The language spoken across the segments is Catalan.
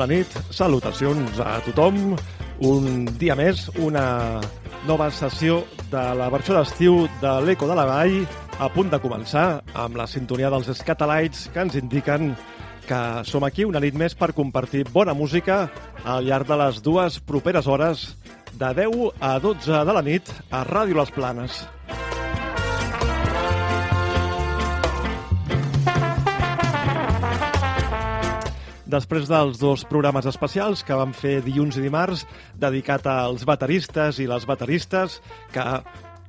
Bona nit, salutacions a tothom. Un dia més, una nova sessió de la versió d'estiu de l'Eco de la Vall a punt de començar amb la sintonia dels Scatalites que ens indiquen que som aquí una nit més per compartir bona música al llarg de les dues properes hores de 10 a 12 de la nit a Ràdio Les Planes. Després dels dos programes especials que vam fer dilluns i dimarts, dedicat als bateristes i les bateristes, que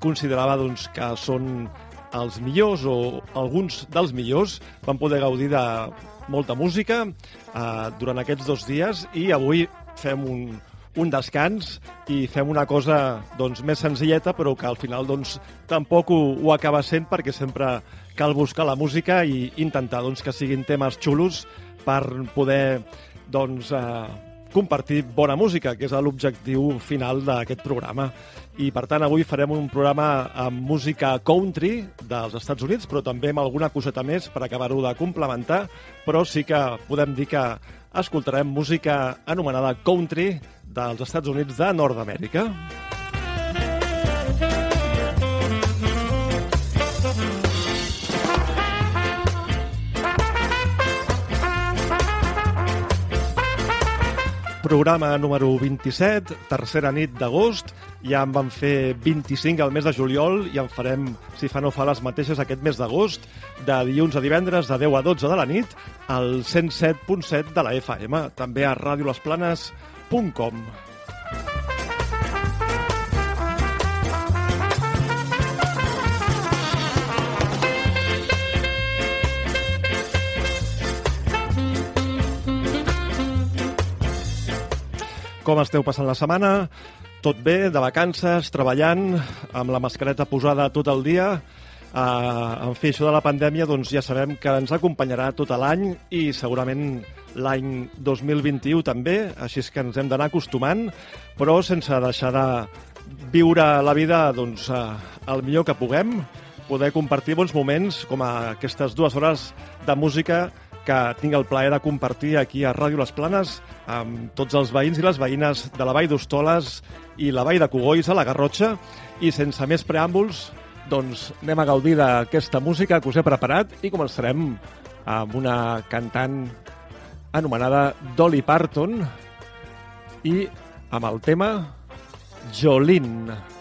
considerava doncs, que són els millors o alguns dels millors, van poder gaudir de molta música eh, durant aquests dos dies i avui fem un, un descans i fem una cosa doncs, més senzilleta però que al final doncs, tampoc ho, ho acaba sent perquè sempre cal buscar la música i intentar doncs, que siguin temes xulos per poder doncs, eh, compartir bona música, que és l'objectiu final d'aquest programa. I, per tant, avui farem un programa amb música country dels Estats Units, però també amb alguna coseta més per acabar-ho de complementar, però sí que podem dir que escoltarem música anomenada country dels Estats Units de Nord-Amèrica. Programa número 27, tercera nit d'agost. Ja en vam fer 25 al mes de juliol i en farem, si fa no fa, les mateixes aquest mes d'agost, de dilluns a divendres, de 10 a 12 de la nit, al 107.7 de la FM, també a radiolesplanes.com. Com esteu passant la setmana? Tot bé, de vacances, treballant, amb la mascareta posada tot el dia. Uh, en fi, això de la pandèmia doncs ja sabem que ens acompanyarà tot l'any i segurament l'any 2021 també, així és que ens hem d'anar acostumant, però sense deixar de viure la vida doncs, uh, el millor que puguem, poder compartir bons moments com aquestes dues hores de música que tinc el plaer de compartir aquí a Ràdio Les Planes amb tots els veïns i les veïnes de la Vall d'Hostoles i la Vall de Cogolls a la Garrotxa. I sense més preàmbuls, doncs anem a gaudir d'aquesta música que us he preparat i començarem amb una cantant anomenada Dolly Parton i amb el tema Jolene. Jolene,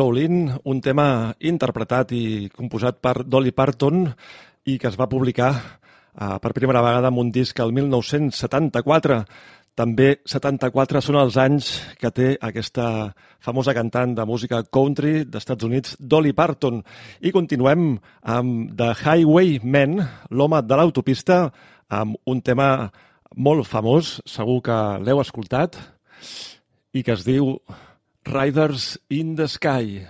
Jolene, un tema interpretat i composat per Dolly Parton i que es va publicar eh, per primera vegada en un disc el 1974. També 74 són els anys que té aquesta famosa cantant de música country d'Estats Units, Dolly Parton. I continuem amb The Highwaymen, l'home de l'autopista, amb un tema molt famós, segur que l'heu escoltat, i que es diu Riders in the Sky.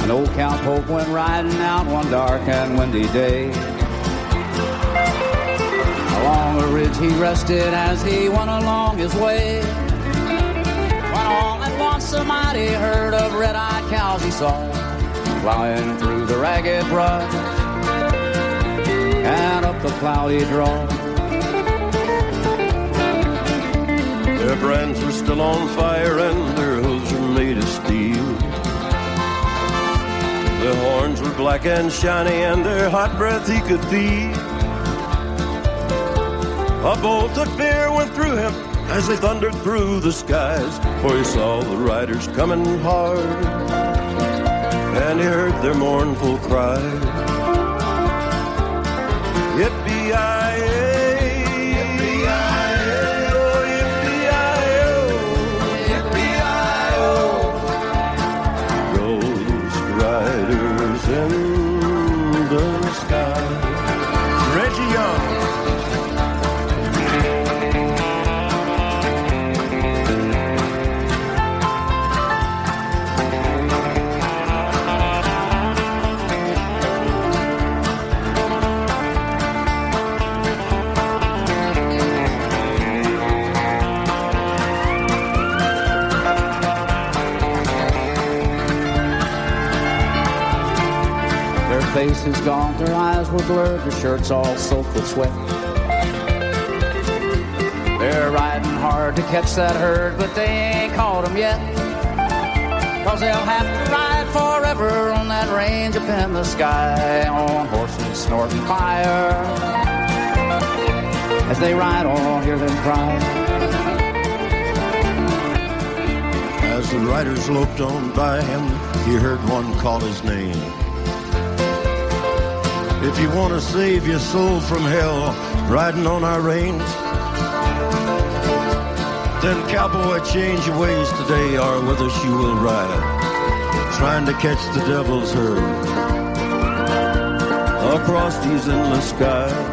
An old cowpoke went riding out one dark and windy day. Along a ridge he rested as he went along his way. When all at once a mighty herd of red-eyed cows he saw flying through the ragged brush and up the cloudy draw. Their brands were still on fire and their hooves were made of steel. Their horns were black and shiny and their hot breath he could feel. A bolt of fear went through him as they thundered through the skies, for he saw the riders coming hard and he heard their mournful cry. Faces gaunt, their eyes were blurred, their shirts all soaked with sweat. They're riding hard to catch that herd, but they ain't caught 'em yet. Cause they'll have to ride forever on that range up in the sky on horses snorting fire. As they ride on, hear them cry. As the riders loped on by him, he heard one call his name. If you want to save your soul from hell, riding on our range, then cowboy, change your ways today, or us you will ride, trying to catch the devil's herd across these endless skies.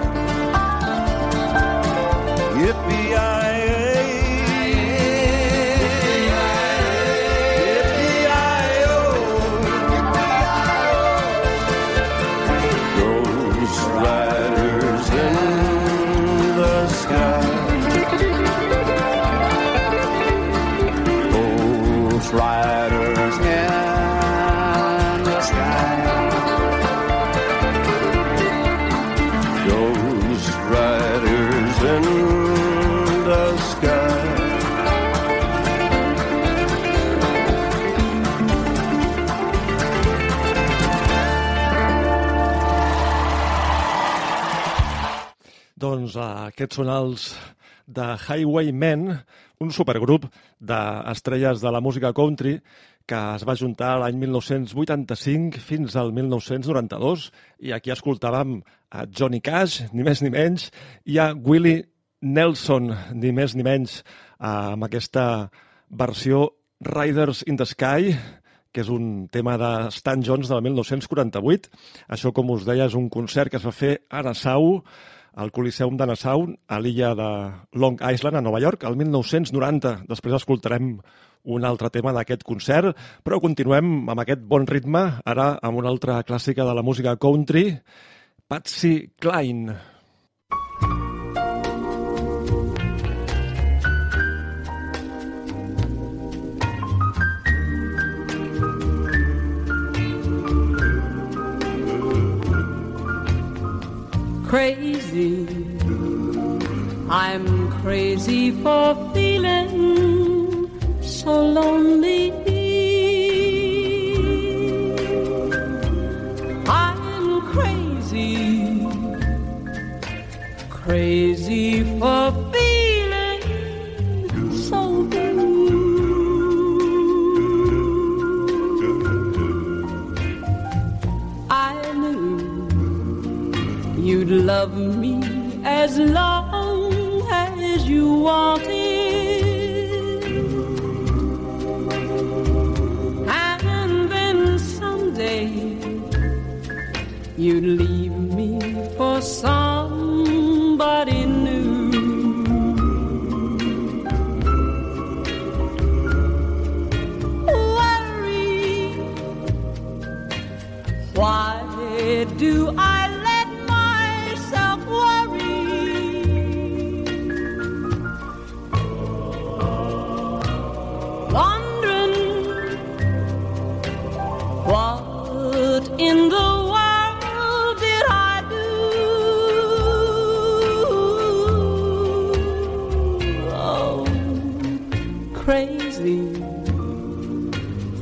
Aquests són els de Highwaymen, un supergrup d'estrelles de la música country que es va juntar l'any 1985 fins al 1992 i aquí escoltàvem a Johnny Cash, ni més ni menys, i a Willie Nelson, ni més ni menys, amb aquesta versió Riders in the Sky, que és un tema de Stan Jones del 1948. Això, com us deia, és un concert que es va fer a Nassau, al Coliseum de Nassau, a l'illa de Long Island, a Nova York, el 1990. Després escoltarem un altre tema d'aquest concert, però continuem amb aquest bon ritme, ara amb una altra clàssica de la música country, Patsy Cline. crazy. I'm crazy for feeling so lonely. As long as you wanted. And then someday you'd leave me for somebody new. Worry. Why do I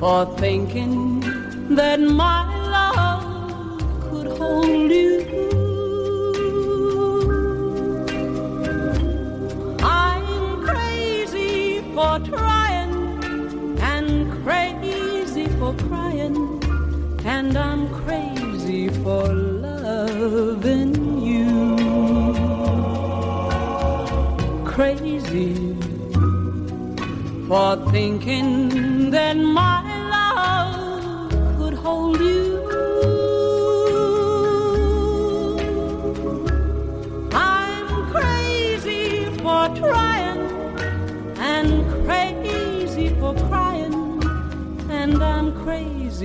for thinking that my love could hold you. I'm crazy for trying and crazy for crying, and I'm crazy for loving you. Crazy for thinking that my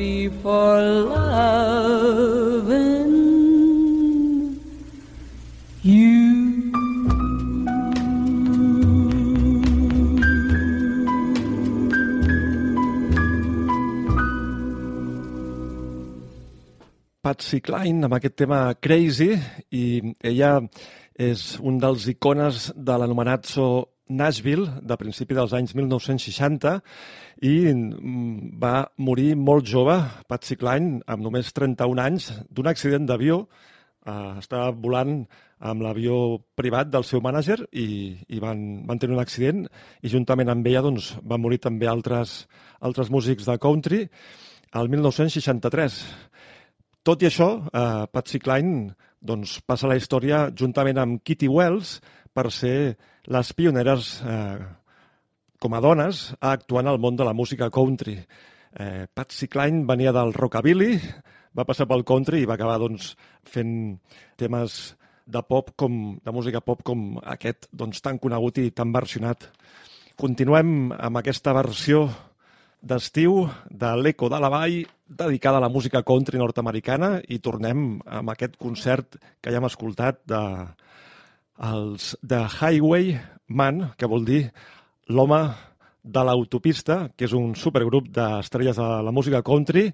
crazy for loving Patsy Cline amb aquest tema Crazy i ella és un dels icones de l'anomenat so Nashville de principi dels anys 1960 i mm, va morir molt jove, Patsy Cline, amb només 31 anys, d'un accident d'avió. Uh, estava volant amb l'avió privat del seu mànager i, i van, van tenir un accident i juntament amb ella doncs, van morir també altres, altres músics de country al 1963. Tot i això, eh, Patsy Cline doncs, passa la història juntament amb Kitty Wells per ser les pioneres eh, com a dones actuant al món de la música country. Eh, Patsy Cline venia del rockabilly, va passar pel country i va acabar doncs, fent temes de pop com de música pop com aquest doncs, tan conegut i tan versionat. Continuem amb aquesta versió d'estiu de l'Eco de la Vall dedicada a la música country nord-americana i tornem amb aquest concert que ja hem escoltat de els The Highway Man, que vol dir l'home de l'autopista, que és un supergrup d'estrelles de la música country,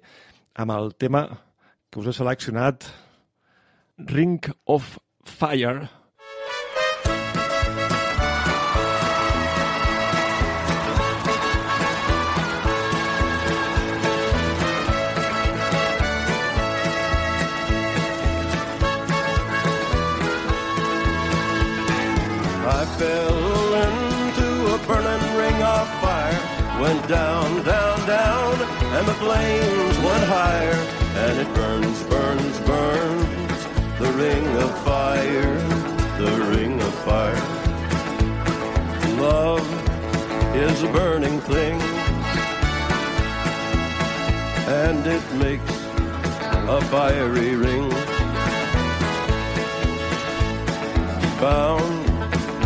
amb el tema que us he seleccionat, Ring of Fire. Fell into a burning ring of fire. Went down, down, down, and the flames went higher. And it burns, burns, burns. The ring of fire, the ring of fire. Love is a burning thing, and it makes a fiery ring. Bound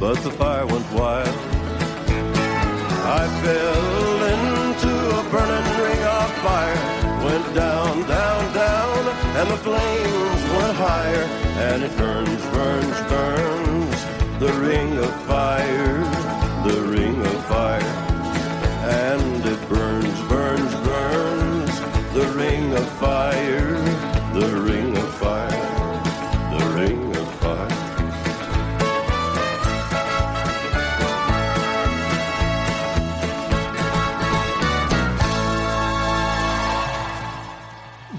but the fire went wild. I fell into a burning ring of fire. Went down, down, down, and the flames went higher. And it burns, burns, burns. The ring of fire, the ring of fire. And it burns, burns, burns. The ring of fire, the ring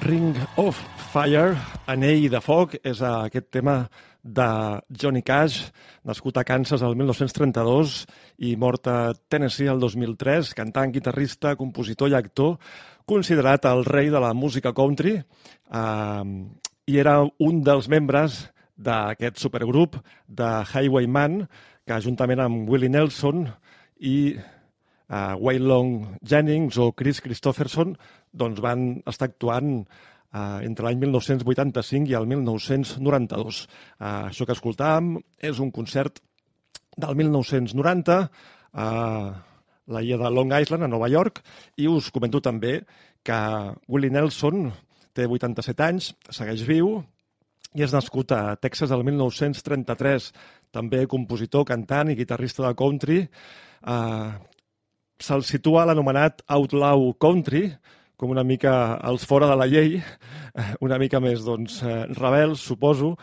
Ring of Fire, Anell de Foc, és aquest tema de Johnny Cash, nascut a Kansas el 1932 i mort a Tennessee el 2003, cantant, guitarrista, compositor i actor, considerat el rei de la música country, eh, i era un dels membres d'aquest supergrup de Highwayman, que juntament amb Willie Nelson i uh, Waylon Jennings o Chris Christopherson doncs van estar actuant uh, entre l'any 1985 i el 1992. Uh, això que escoltàvem és un concert del 1990 a la illa de Long Island, a Nova York, i us comento també que Willie Nelson té 87 anys, segueix viu, i és nascut a Texas el 1933, també compositor, cantant i guitarrista de country. Uh, Se'l situa l'anomenat Outlaw Country, com una mica als fora de la llei, eh, una mica més doncs, eh, rebel, suposo,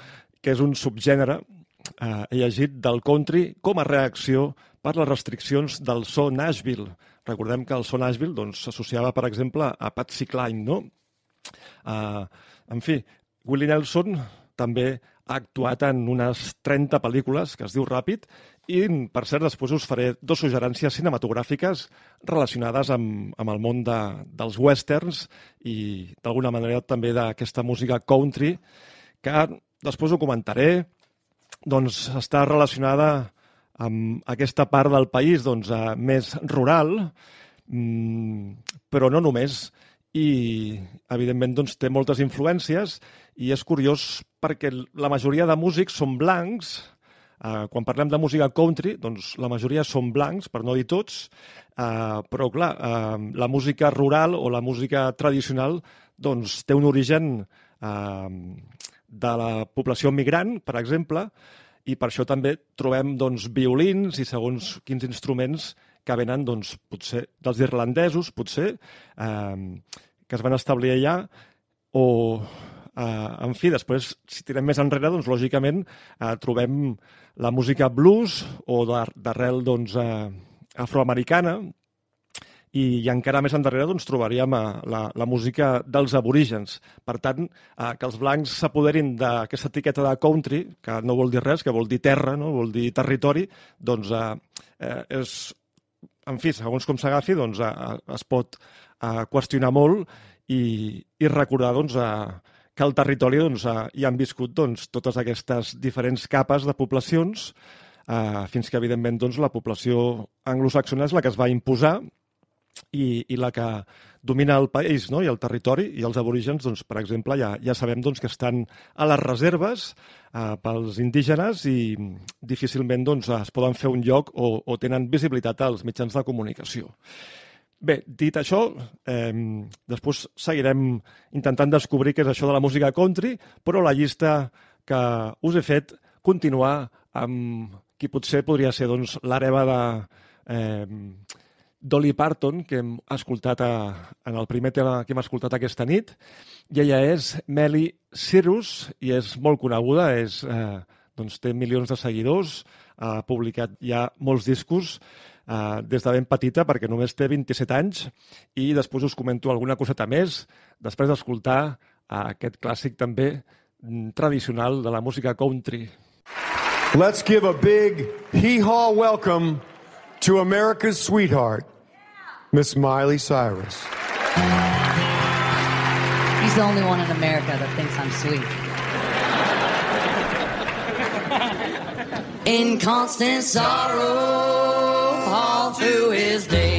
que és un subgènere, eh, llegit, del country com a reacció per les restriccions del so Nashville. Recordem que el so Nashville doncs, s'associava, per exemple, a Patsy Cline, no? Uh, en fi, Willie Nelson també ha actuat en unes 30 pel·lícules, que es diu Ràpid, i, per cert, després us faré dos suggerències cinematogràfiques relacionades amb, amb el món de, dels westerns i, d'alguna manera, també d'aquesta música country, que després ho comentaré, doncs està relacionada amb aquesta part del país doncs, eh, més rural, mm, però no només i, evidentment, doncs, té moltes influències i és curiós perquè la majoria de músics són blancs. Eh, quan parlem de música country, doncs la majoria són blancs, per no dir tots, eh, però, clar, eh, la música rural o la música tradicional doncs, té un origen eh, de la població migrant, per exemple, i per això també trobem doncs, violins i segons quins instruments que venen doncs, potser dels irlandesos, potser, eh, que es van establir allà, o, eh, en fi, després, si tirem més enrere, doncs, lògicament, eh, trobem la música blues o d'arrel doncs, eh, afroamericana, i, i encara més endarrere doncs, trobaríem eh, la, la música dels aborígens. Per tant, eh, que els blancs s'apoderin d'aquesta etiqueta de country, que no vol dir res, que vol dir terra, no? vol dir territori, doncs eh, eh, és, en fi, segons com s'agafi, doncs, eh, es pot eh, qüestionar molt i, i recordar doncs, eh, que al territori doncs, hi han viscut doncs, totes aquestes diferents capes de poblacions, eh, fins que, evidentment, doncs, la població anglosaxona és la que es va imposar i, i la que domina el país no? i el territori, i els aborígens, doncs, per exemple, ja, ja sabem doncs, que estan a les reserves eh, pels indígenes i difícilment doncs, es poden fer un lloc o, o tenen visibilitat als mitjans de comunicació. Bé, dit això, eh, després seguirem intentant descobrir què és això de la música country, però la llista que us he fet continuar amb qui potser podria ser doncs, l'hereva de... Eh, Dolly Parton, que hem escoltat a, en el primer tema que hem escoltat aquesta nit, i ella és Melly Cyrus, i és molt coneguda, és, eh, doncs té milions de seguidors, ha publicat ja molts discos eh, des de ben petita, perquè només té 27 anys, i després us comento alguna coseta més, després d'escoltar eh, aquest clàssic també mm, tradicional de la música country. Let's give a big hee haw welcome to America's sweetheart, Miss Miley Cyrus. He's the only one in America that thinks I'm sweet. in constant sorrow, all to his day.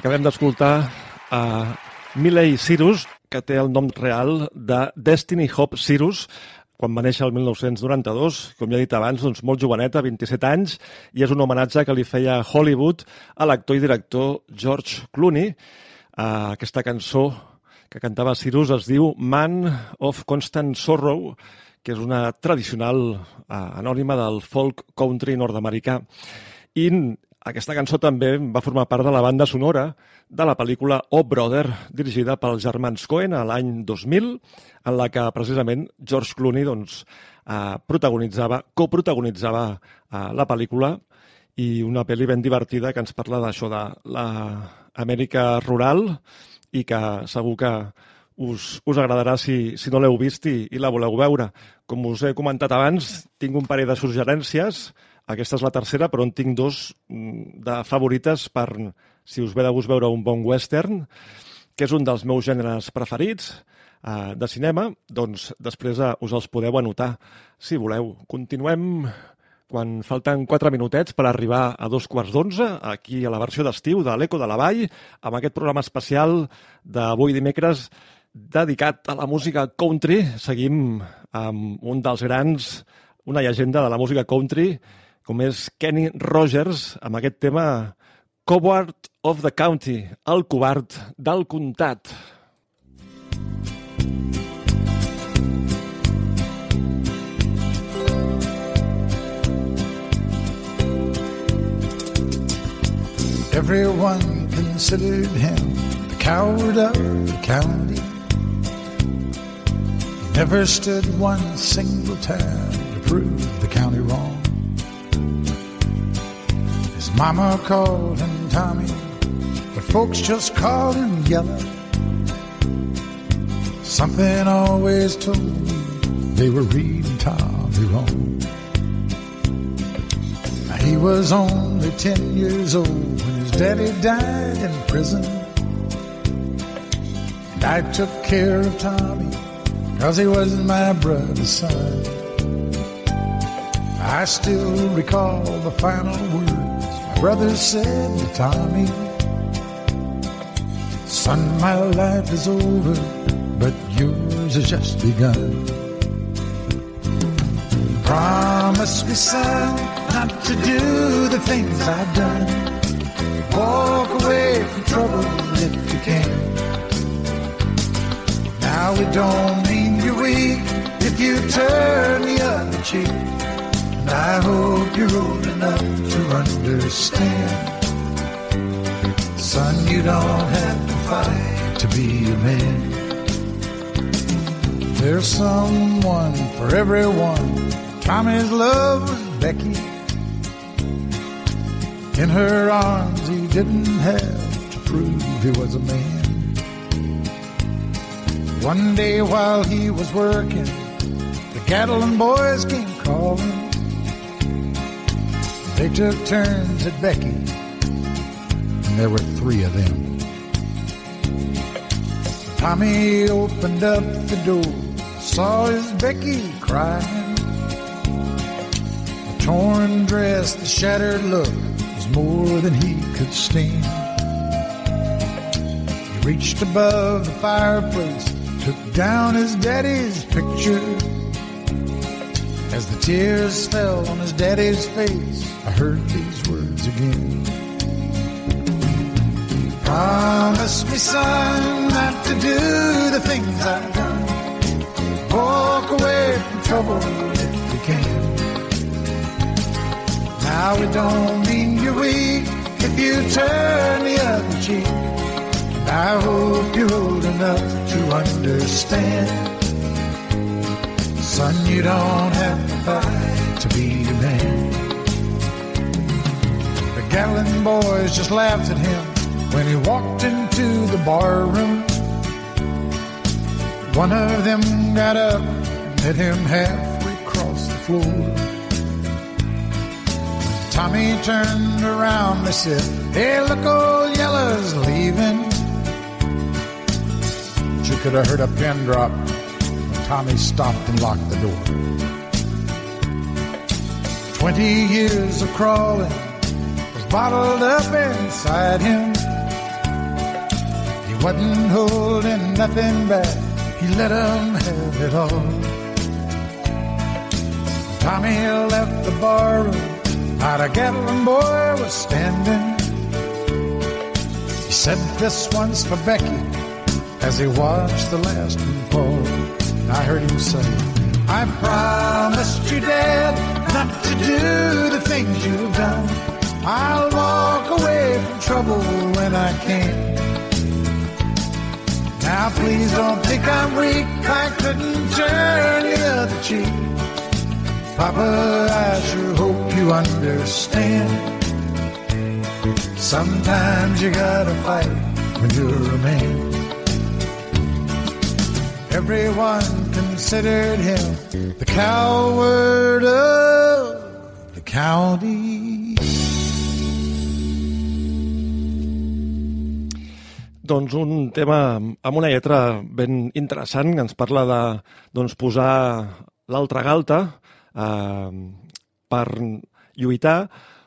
Acabem d'escoltar a Miley Cyrus, que té el nom real de Destiny Hope Cyrus, quan va néixer el 1992, com ja he dit abans, doncs molt joveneta, 27 anys, i és un homenatge que li feia Hollywood a l'actor i director George Clooney. Uh, aquesta cançó que cantava Cyrus es diu Man of Constant Sorrow, que és una tradicional uh, anònima del folk country nord-americà. I aquesta cançó també va formar part de la banda sonora de la pel·lícula Oh Brother, dirigida pels germans Coen a l'any 2000, en la que precisament George Clooney doncs, eh, protagonitzava, coprotagonitzava eh, la pel·lícula i una pel·li ben divertida que ens parla d'això de l'Amèrica rural i que segur que us, us agradarà si, si no l'heu vist i, i la voleu veure. Com us he comentat abans, tinc un parell de suggerències. Aquesta és la tercera, però en tinc dos mm, de favorites per, si us ve de gust veure un bon western, que és un dels meus gèneres preferits eh, de cinema, doncs després eh, us els podeu anotar, si voleu. Continuem quan falten 4 minutets per arribar a dos quarts d'onze, aquí a la versió d'estiu de l'Eco de la Vall, amb aquest programa especial d'avui dimecres dedicat a la música country. Seguim amb un dels grans, una llegenda de la música country, com és Kenny Rogers, amb aquest tema Coward of the County, el covard del comtat. Everyone considered him the coward of the county. Never stood one single time to prove the county wrong. Mama called him Tommy, but folks just called him Yellow. Something always told me they were reading Tommy wrong. He was only ten years old when his daddy died in prison. And I took care of Tommy cause he wasn't my brother's son. I still recall the final words brother said to Tommy. Son, my life is over, but yours has just begun. Promise me, son, not to do the things I've done. Walk away from trouble if you can. Now it don't mean you're weak if you turn the other cheek. And I hope you're old enough to understand. Son, you don't have to fight to be a man. There's someone for everyone. Tommy's love was Becky. In her arms, he didn't have to prove he was a man. One day while he was working, the cattle and boys came calling. They took turns at Becky, and there were three of them. Tommy opened up the door, saw his Becky crying. The torn dress, the shattered look was more than he could stand. He reached above the fireplace, took down his daddy's picture. As the tears fell on his daddy's face, I heard these words again. Promise me, son, not to do the things I've done. Walk away from trouble if you can. Now it don't mean you're weak if you turn the other cheek. I hope you're old enough to understand. Son, you don't have to fight to be a man. Gatlin boys just laughed at him when he walked into the bar room. One of them got up and hit him halfway across the floor. Tommy turned around, they said, Hey, look, old Yellow's leaving. But you could have heard a pin drop when Tommy stopped and locked the door. Twenty years of crawling bottled up inside him. He wasn't holding nothing back, he let 'em have it all. Tommy left the bar room, not a Gatlin boy was standing. He said this one's for Becky as he watched the last one fall. I heard him say, I promised you, Dad, not to do the things you've done. I'll walk away from trouble when I can. Now please don't think I'm weak, I couldn't turn the other cheek. Papa, I sure hope you understand. Sometimes you gotta fight when you're a man. Everyone considered him the coward of the county. Doncs un tema amb una lletra ben interessant que ens parla de doncs, posar l'altra galta eh, per lluitar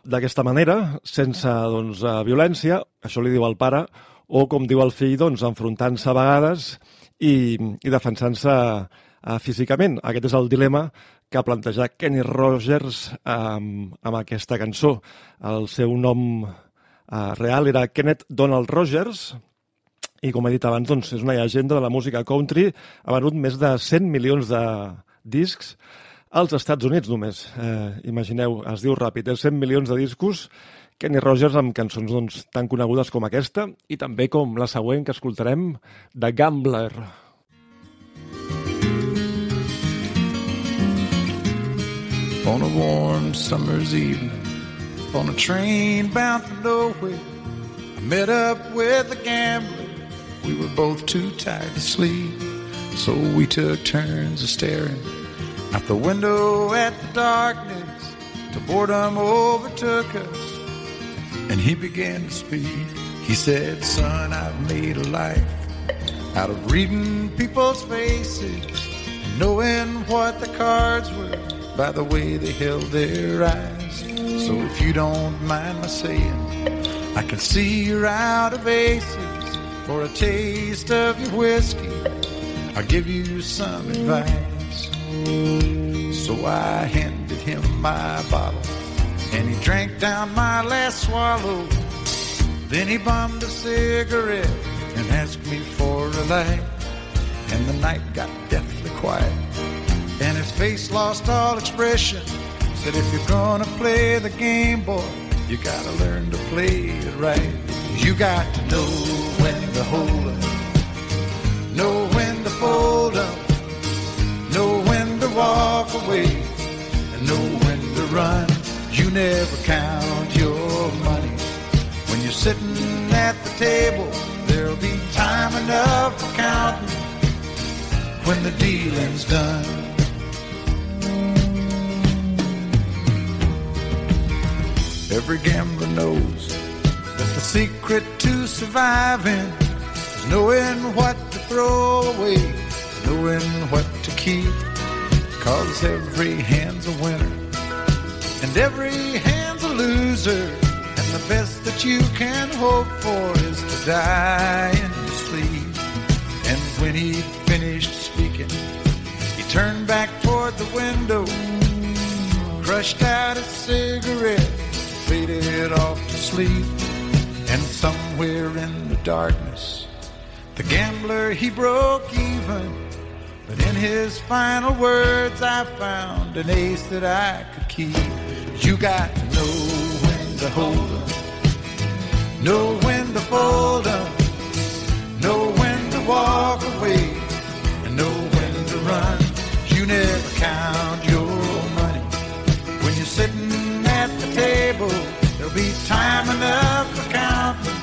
d'aquesta manera, sense doncs, eh, violència, això li diu el pare, o com diu el fill, doncs, enfrontant-se a vegades i, i defensant-se eh, físicament. Aquest és el dilema que ha plantejat Kenny Rogers eh, amb, amb aquesta cançó. El seu nom eh, real era Kenneth Donald Rogers, i com he dit abans, doncs, és una llegenda de la música country, ha venut més de 100 milions de discs als Estats Units només. Eh, imagineu, es diu ràpid, és 100 milions de discos Kenny Rogers amb cançons doncs, tan conegudes com aquesta i també com la següent que escoltarem, The Gambler. On a warm summer's evening, on a train bound for nowhere, I met up with a gambler. We were both too tired to sleep, so we took turns of staring out the window at the darkness till boredom overtook us. And he began to speak. He said, Son, I've made a life out of reading people's faces and knowing what the cards were by the way they held their eyes. So if you don't mind my saying, I can see you're out of aces for a taste of your whiskey. I'll give you some advice. So I handed him my bottle and he drank down my last swallow. Then he bummed a cigarette and asked me for a light. And the night got deathly quiet. And his face lost all expression. Said, if you're gonna play the game, boy, you gotta learn to play it right. You got to know when hold up, know when to fold up, know when to walk away, and know when to run. You never count your money. When you're sitting at the table, there'll be time enough for counting when the dealing's done. Every gambler knows that the secret to surviving knowing what to throw away, knowing what to keep. Cause every hand's a winner and every hand's a loser. And the best that you can hope for is to die in your sleep. And when he finished speaking, he turned back toward the window, crushed out a cigarette, faded off to sleep. And somewhere in the darkness, the gambler he broke even. But in his final words, I found an ace that I could keep. You got to know when to hold 'em, know when to fold 'em, know when to walk away, and know when to run. You never count your money when you're sitting at the table. There'll be time enough for counting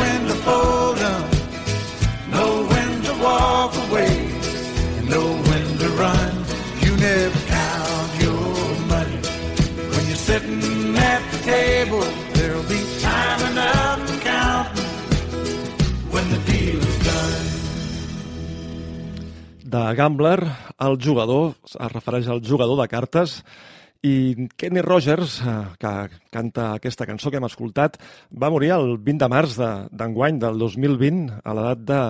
walk away, and know when to run. You never count your money. When you're sitting at the table, there'll be time enough for counting. When the deal is done. de Gambler, el jugador, es refereix al jugador de cartes, i Kenny Rogers, eh, que canta aquesta cançó que hem escoltat, va morir el 20 de març de- d'enguany del 2020 a l'edat de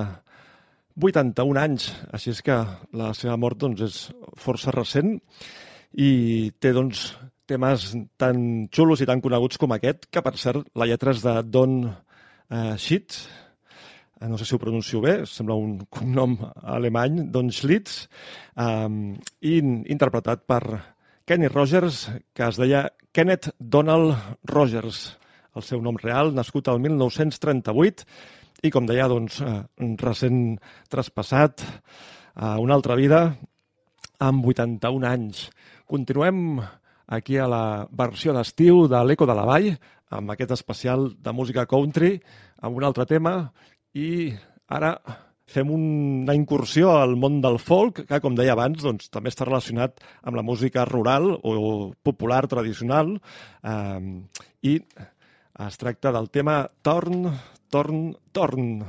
81 anys, així és que la seva mort doncs, és força recent i té doncs, temes tan xulos i tan coneguts com aquest, que per cert la lletra és de Don eh, Schitt, eh, no sé si ho pronuncio bé, sembla un cognom alemany, Don Schlitz, eh, i interpretat per Kenny Rogers, que es deia Kenneth Donald Rogers, el seu nom real, nascut al 1938, i com deia, doncs, eh, recent traspassat a una altra vida amb 81 anys. Continuem aquí a la versió d'estiu de l'Eco de la Vall, amb aquest especial de música country, amb un altre tema, i ara fem una incursió al món del folk, que, com deia abans, doncs, també està relacionat amb la música rural o popular tradicional, eh, i es tracta del tema Torn, Torn, Torn.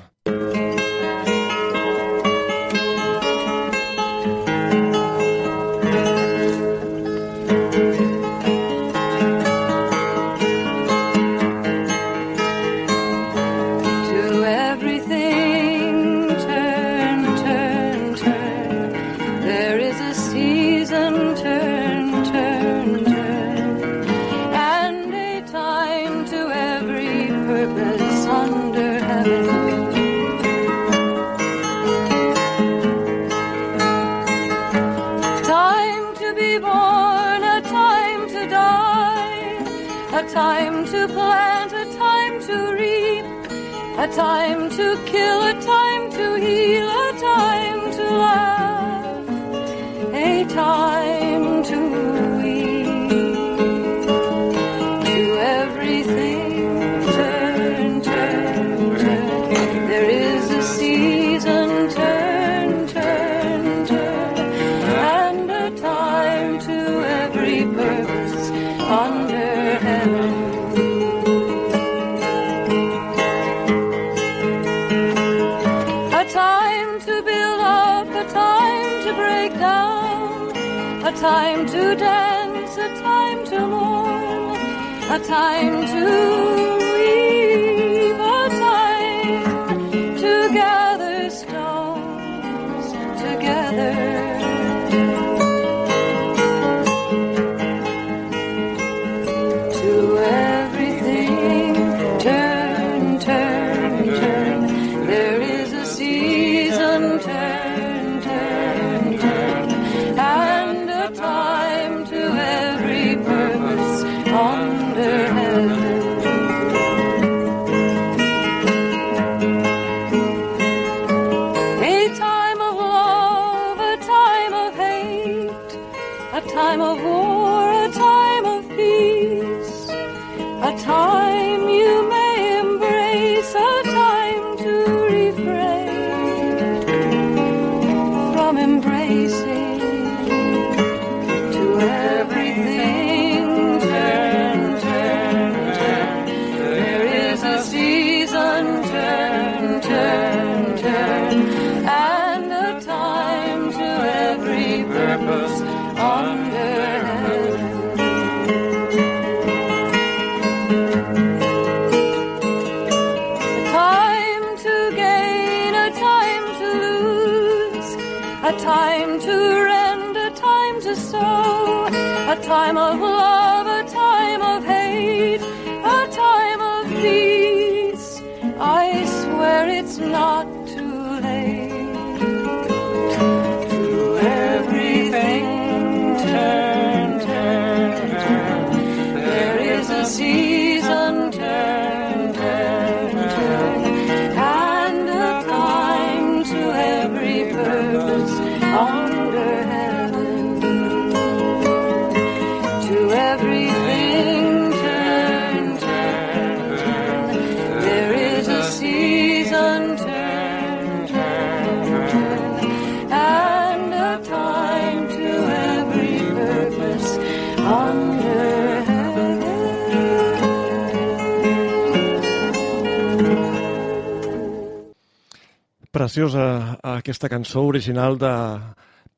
Preciosa aquesta cançó original de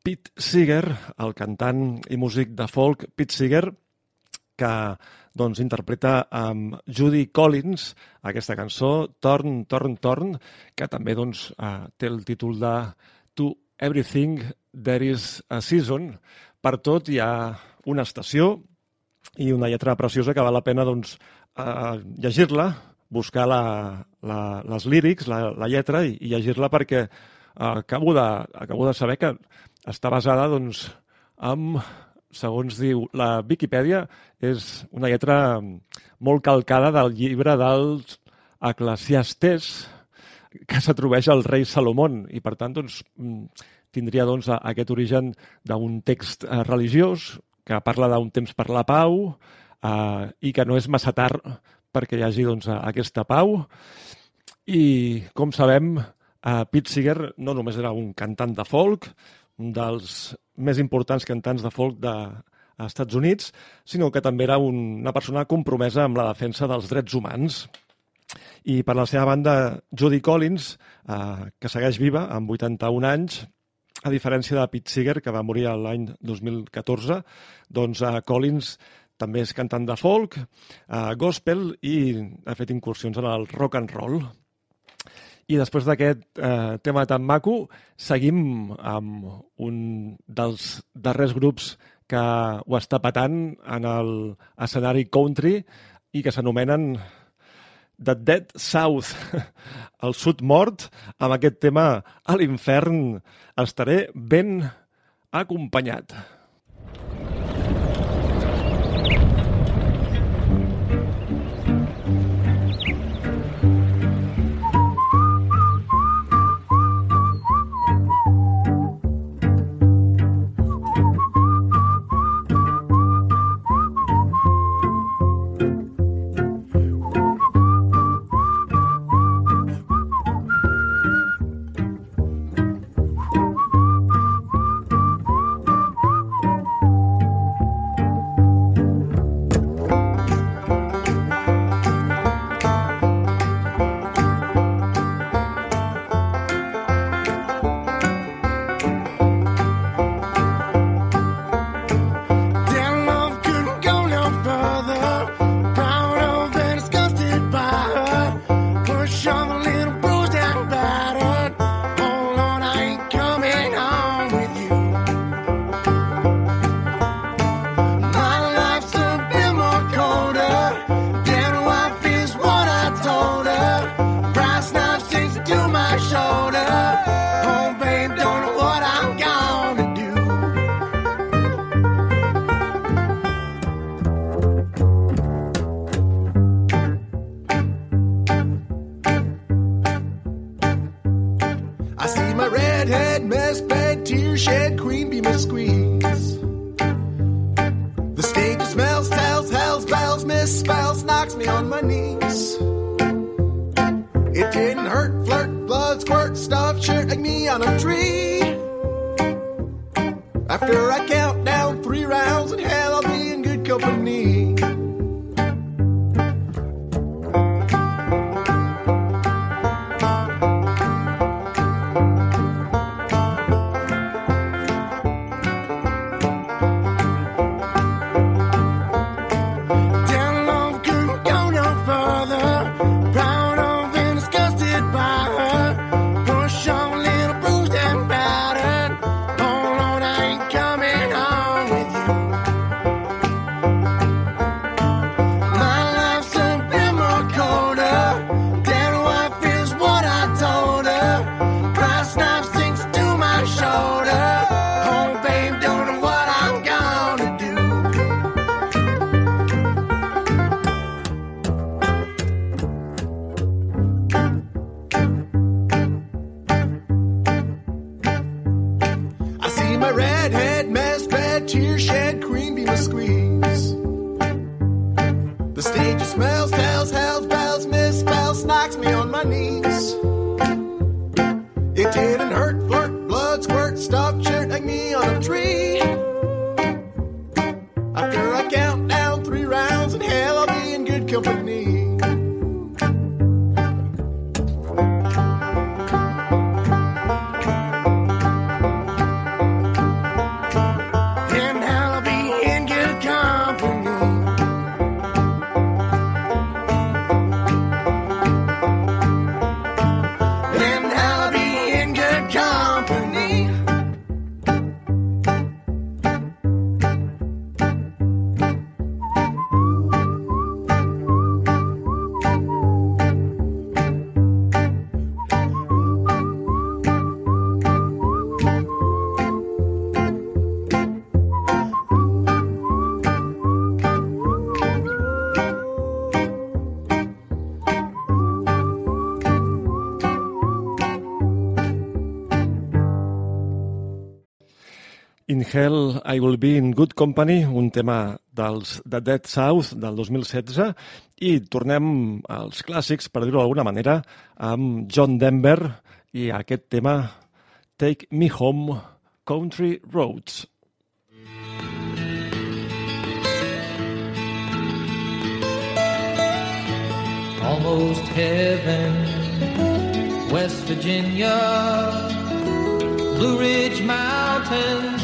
Pete Seeger, el cantant i músic de folk Pete Seeger, que doncs, interpreta amb Judy Collins aquesta cançó, Torn, Torn, Torn, que també doncs, eh, té el títol de To Everything There Is a Season. Per tot hi ha una estació i una lletra preciosa que val la pena doncs, eh, llegir-la, buscar la, la, les lírics, la, la lletra i, i llegir-la perquè eh, acabo, de, acabo de saber que està basada doncs, en, segons diu la Viquipèdia, és una lletra molt calcada del llibre dels Eclesiastés que s'atribueix al rei Salomón. I per tant doncs, mm, tindria doncs, aquest origen d'un text eh, religiós que parla d'un temps per la pau eh, i que no és massa tard perquè hi hagi doncs, aquesta pau. I, com sabem, eh, Pete Seeger no només era un cantant de folk, un dels més importants cantants de folk dels Estats Units, sinó que també era un, una persona compromesa amb la defensa dels drets humans. I per la seva banda, Judy Collins, eh, que segueix viva, amb 81 anys, a diferència de Pete Seeger, que va morir l'any 2014, doncs eh, Collins també és cantant de folk, eh, gospel i ha fet incursions en el rock and roll. I després d'aquest eh, tema tan maco, seguim amb un dels darrers grups que ho està patant en l'escenari country i que s'anomenen The Dead South, el sud mort, amb aquest tema a l'infern estaré ben acompanyat. Hell I Will Be in Good Company, un tema dels The Dead South del 2016, i tornem als clàssics, per dir-ho d'alguna manera, amb John Denver i aquest tema Take Me Home, Country Roads. Almost heaven, West Virginia, Blue Ridge Mountains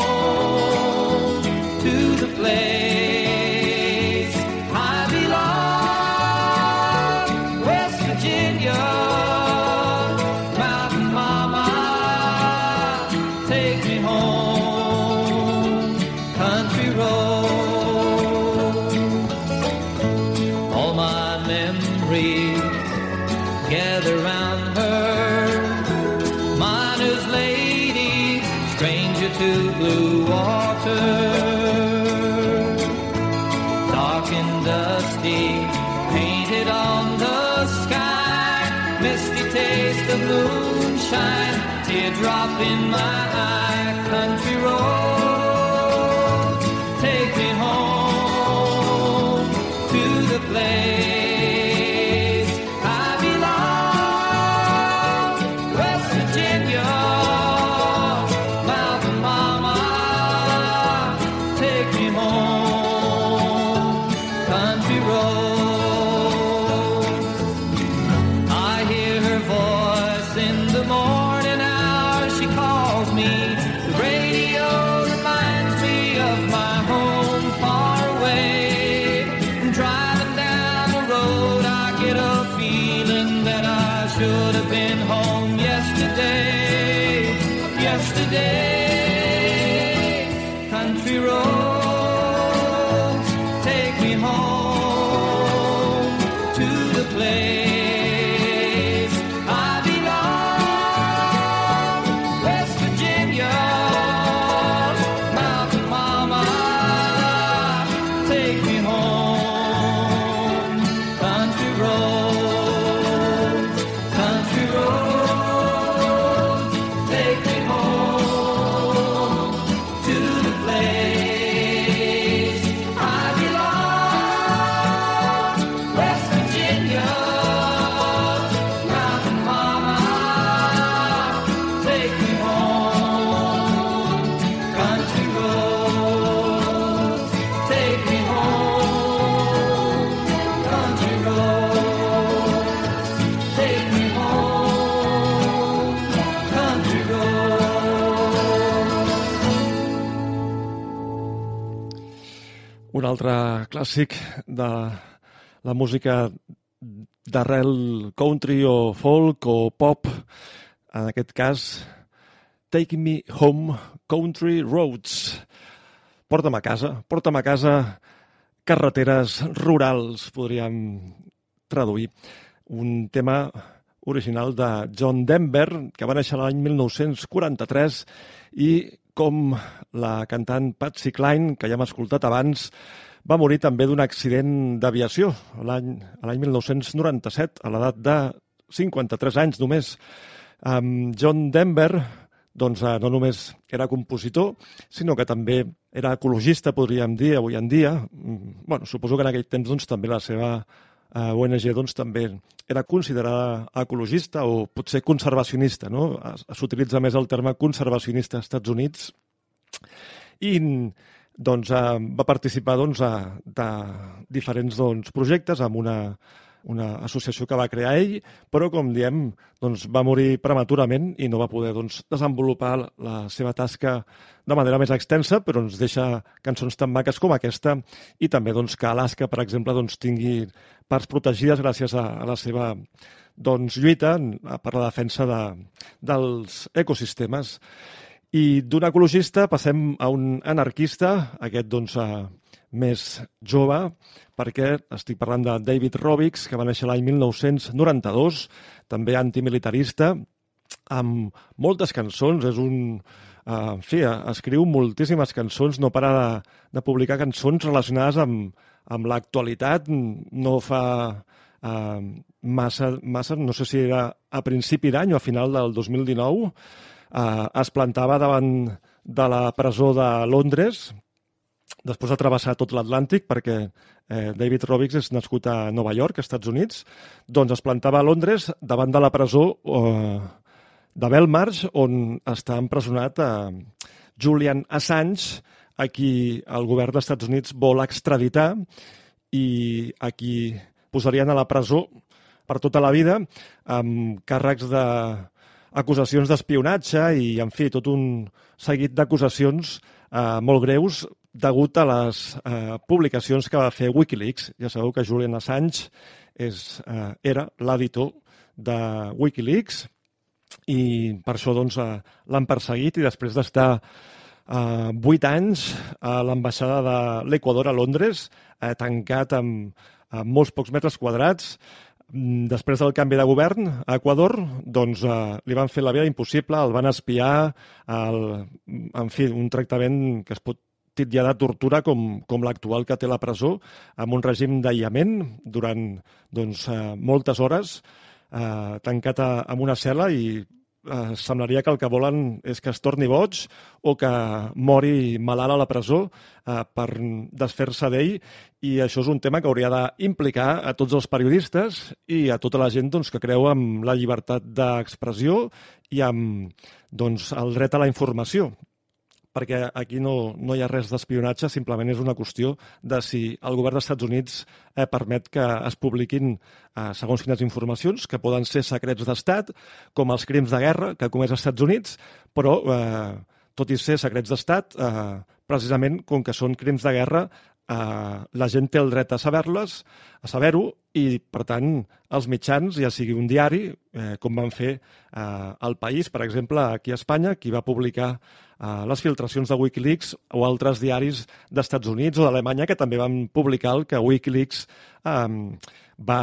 teardrop in my eye. Altre clàssic de la música d'arrel country o folk o pop, en aquest cas Take Me Home Country Roads. Porta'm a casa, porta'm a casa carreteres rurals, podríem traduir. Un tema original de John Denver, que va néixer l'any 1943 i com la cantant Patsy Cline, que ja hem escoltat abans, va morir també d'un accident d'aviació l'any a l'any 1997, a l'edat de 53 anys només. Um, John Denver doncs, eh, no només era compositor, sinó que també era ecologista, podríem dir, avui en dia. Mm, bueno, suposo que en aquell temps doncs, també la seva eh, ONG doncs, també era considerada ecologista o potser conservacionista. No? S'utilitza més el terme conservacionista als Estats Units i doncs, eh, va participar doncs, a, de diferents doncs, projectes amb una, una associació que va crear ell, però, com diem, doncs, va morir prematurament i no va poder doncs, desenvolupar la seva tasca de manera més extensa, però ens deixa cançons tan maques com aquesta i també doncs, que Alaska, per exemple, doncs, tingui parts protegides gràcies a, a la seva doncs, lluita per la defensa de, dels ecosistemes. I d'un ecologista passem a un anarquista, aquest doncs, eh, més jove, perquè estic parlant de David Robbix, que va néixer l'any 1992, també antimilitarista, amb moltes cançons, és un... Uh, en fi, escriu moltíssimes cançons, no para de, de publicar cançons relacionades amb, amb l'actualitat, no fa uh, massa, massa, no sé si era a principi d'any o a final del 2019, uh, es plantava davant de la presó de Londres, després de travessar tot l'Atlàntic, perquè eh, David Robbix és nascut a Nova York, Estats Units, doncs es plantava a Londres davant de la presó eh, de Belmarsh, on està empresonat eh, Julian Assange, a qui el govern dels Estats Units vol extraditar i a qui posarien a la presó per tota la vida amb càrrecs de acusacions d'espionatge i, en fi, tot un seguit d'acusacions eh, molt greus degut a les eh, publicacions que va fer Wikileaks. Ja sabeu que Julian Assange és, eh, era l'editor de Wikileaks i per això doncs, eh, l'han perseguit i després d'estar eh, vuit anys a l'ambaixada de l'Equador a Londres, eh, tancat amb, amb molts pocs metres quadrats, Mm, després del canvi de govern a Equador, doncs eh, li van fer la vida impossible, el van espiar, el, en fi, un tractament que es pot titllar de tortura com, com l'actual que té la presó, amb un règim d'aïllament durant doncs, eh, moltes hores, eh, tancat a, en una cel·la i eh, semblaria que el que volen és que es torni boig o que mori malalt a la presó eh, per desfer-se d'ell. I això és un tema que hauria d'implicar a tots els periodistes i a tota la gent doncs, que creu en la llibertat d'expressió i amb doncs, el dret a la informació perquè aquí no, no hi ha res d'espionatge, simplement és una qüestió de si el govern dels Estats Units eh, permet que es publiquin eh, segons quines informacions, que poden ser secrets d'estat, com els crims de guerra que comès els Estats Units, però, eh, tot i ser secrets d'estat, eh, precisament com que són crims de guerra, eh, la gent té el dret a saber-les, a saber-ho, i, per tant, els mitjans, ja sigui un diari, eh, com van fer eh, el País, per exemple, aquí a Espanya, qui va publicar eh, les filtracions de Wikileaks o altres diaris d'Estats Units o d'Alemanya que també van publicar el que Wikileaks eh, va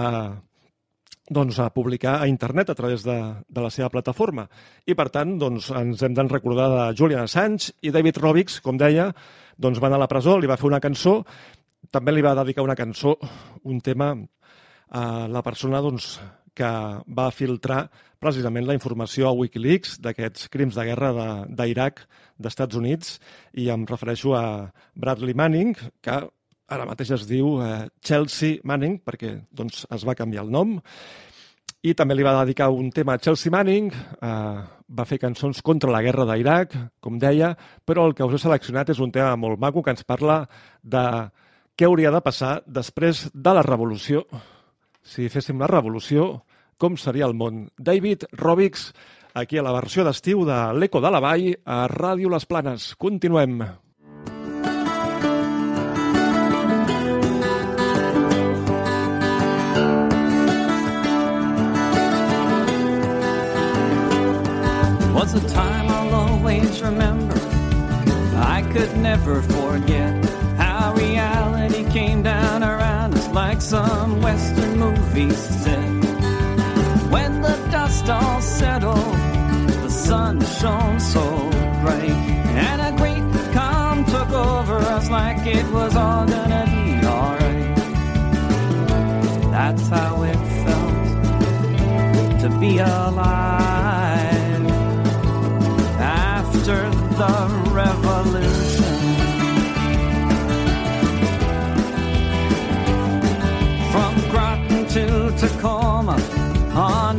doncs, a publicar a internet a través de, de la seva plataforma. I, per tant, doncs, ens hem de recordar de Julian Assange i David Robbix, com deia, doncs, van a la presó, li va fer una cançó, també li va dedicar una cançó, un tema a la persona doncs, que va filtrar precisament la informació a Wikileaks d'aquests crims de guerra d'Iraq de, d'Estats Units i em refereixo a Bradley Manning, que ara mateix es diu eh, Chelsea Manning, perquè doncs, es va canviar el nom, i també li va dedicar un tema a Chelsea Manning, eh, va fer cançons contra la guerra d'Iraq, com deia, però el que us he seleccionat és un tema molt maco que ens parla de què hauria de passar després de la revolució si féssim la revolució, com seria el món? David Robix, aquí a la versió d'estiu de l'Eco de la Vall, a Ràdio Les Planes. Continuem. Was a time I'll always remember I could never forget how reality came down around us like some western movie set. When the dust all settled, the sun shone so bright, and a great calm took over us like it was all gonna be alright. That's how it felt to be alive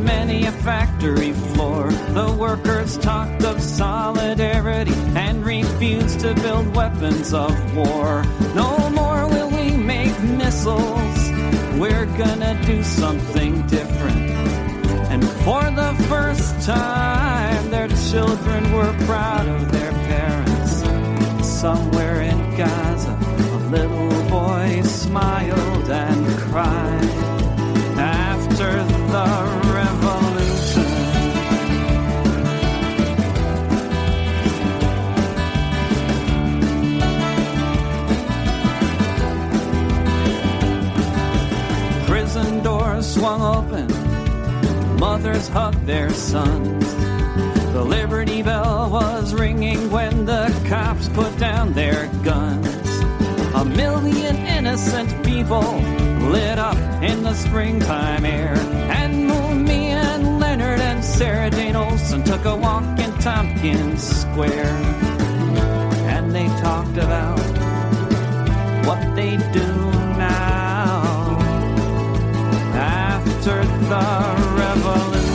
many a factory floor, the workers talked of solidarity and refused to build weapons of war. No more will we make missiles. We're gonna do something different. And for the first time, their children were proud of their parents. Somewhere in Gaza, a little boy smiled and cried mothers hugged their sons. The Liberty Bell was ringing when the cops put down their guns. A million innocent people lit up in the springtime air. And Moon, me, and Leonard and Sarah Jane Olsen took a walk in Tompkins Square. And they talked about what they do now after the revolution.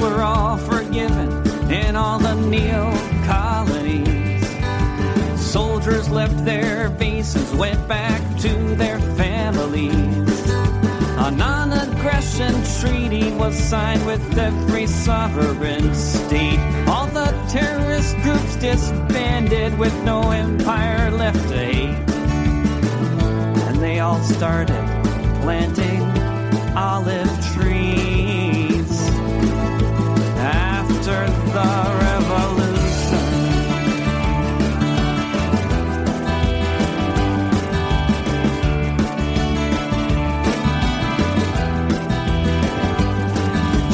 Were all forgiven in all the neo colonies. Soldiers left their bases, went back to their families. A non aggression treaty was signed with every sovereign state. All the terrorist groups disbanded with no empire left to hate. They all started planting olive trees after the revolution.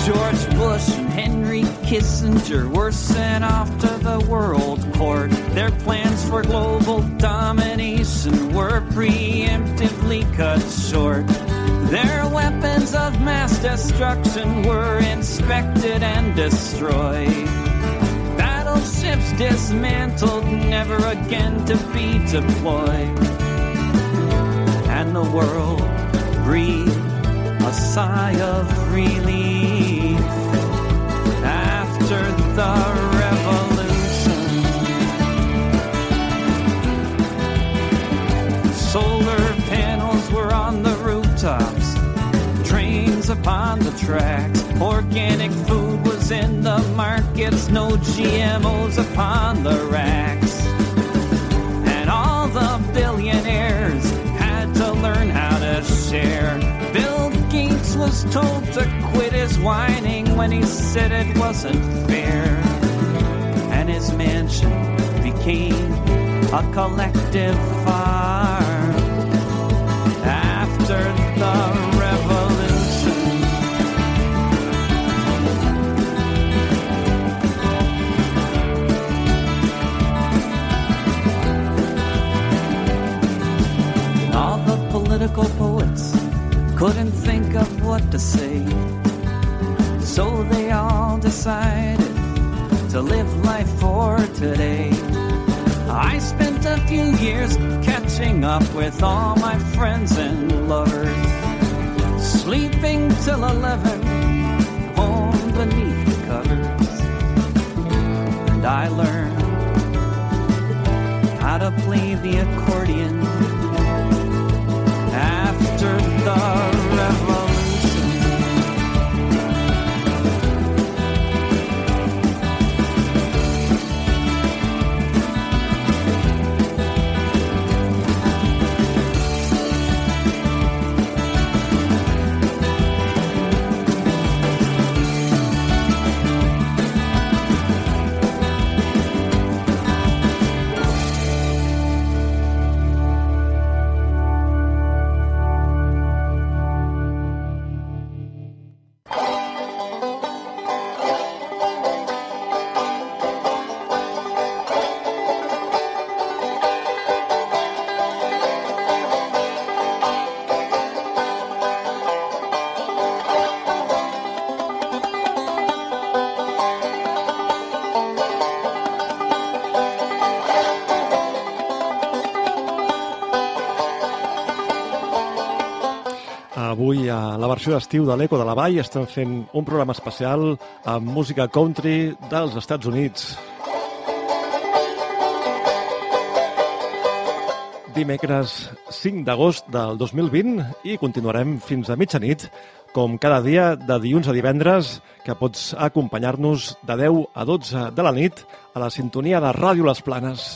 George Bush and Henry Kissinger were sent off to the World Court. Their plans for global domination were preemptively cut short. Their weapons of mass destruction were inspected and destroyed. Battleships dismantled, never again to be deployed. And the world breathed a sigh of relief upon the tracks. Organic food was in the markets, no GMOs upon the racks. And all the billionaires had to learn how to share. Bill Gates was told to quit his whining when he said it wasn't fair. And his mansion became a collective farm up with all my friends and lovers. Sleeping till 11, home beneath the covers. And I learned how to play the accordion after the versió d'estiu de l'Eco de la Vall estem fent un programa especial amb música country dels Estats Units. Dimecres 5 d'agost del 2020 i continuarem fins a mitjanit, com cada dia de dilluns a divendres, que pots acompanyar-nos de 10 a 12 de la nit a la sintonia de Ràdio Les Planes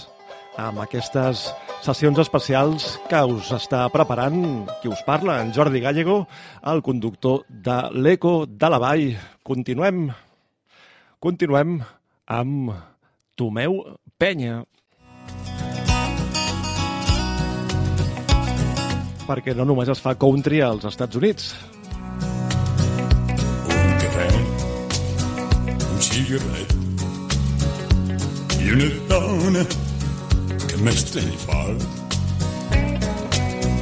amb aquestes sessions especials que us està preparant qui us parla, en Jordi Gallego, el conductor de l'Eco de la Vall. Continuem, continuem amb Tomeu Penya. Perquè no només es fa country als Estats Units. Un cafè, un cigarret i una dona que m'estreny fort.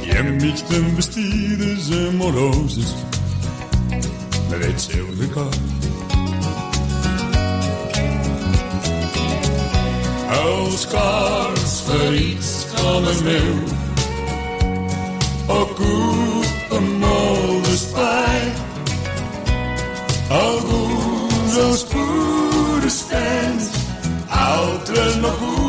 I enmig d'en vestides amoroses me veig seu record. Els cors ferits com el meu ocupen molt d'espai. Alguns els pures tens, altres no curaran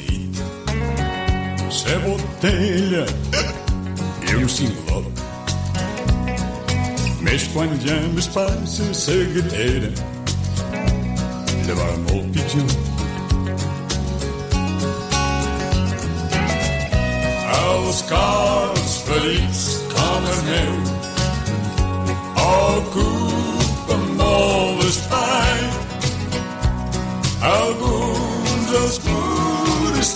amic encenit, sa botella i un cinglot. Més quan ja més passa sa gatera, de va molt pitjor. Els cors ferits com el meu ocupen molt espai. Alguns els cures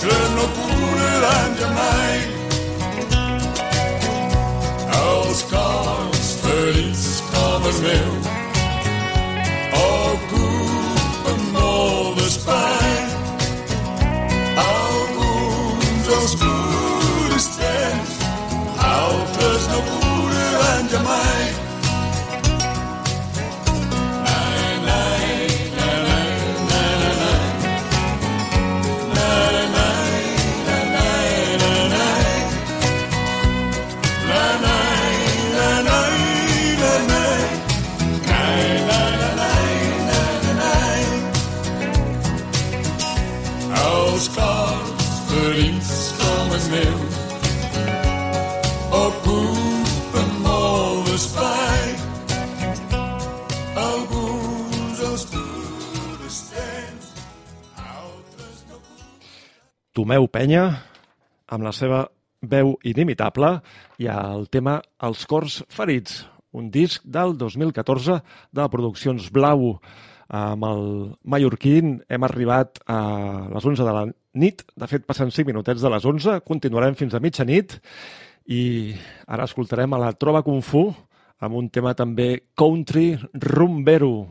tens, altres no curaran ja mai. Els cors ferits com el meu ocupen molt d'espai. Alguns Tomeu Penya, amb la seva veu inimitable, i el tema Els cors ferits, un disc del 2014 de Produccions Blau. Amb el mallorquín hem arribat a les 11 de la nit, de fet passen 5 minutets de les 11, continuarem fins a mitjanit i ara escoltarem a la Trova Fu amb un tema també country rumbero.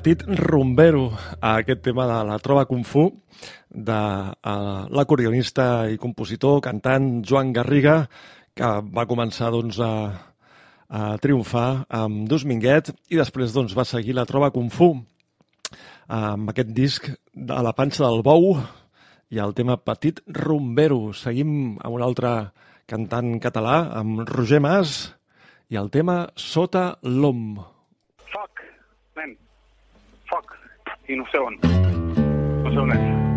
petit rumbero a aquest tema de la troba Kung Fu de eh, uh, l'acordionista i compositor, cantant Joan Garriga, que va començar doncs, a, a triomfar amb Dos Minguet i després doncs, va seguir la troba Kung Fu amb aquest disc de la panxa del bou i el tema Petit Rumbero. Seguim amb un altre cantant català, amb Roger Mas, i el tema Sota l'OM. e não sé dónde. Não sé dónde es.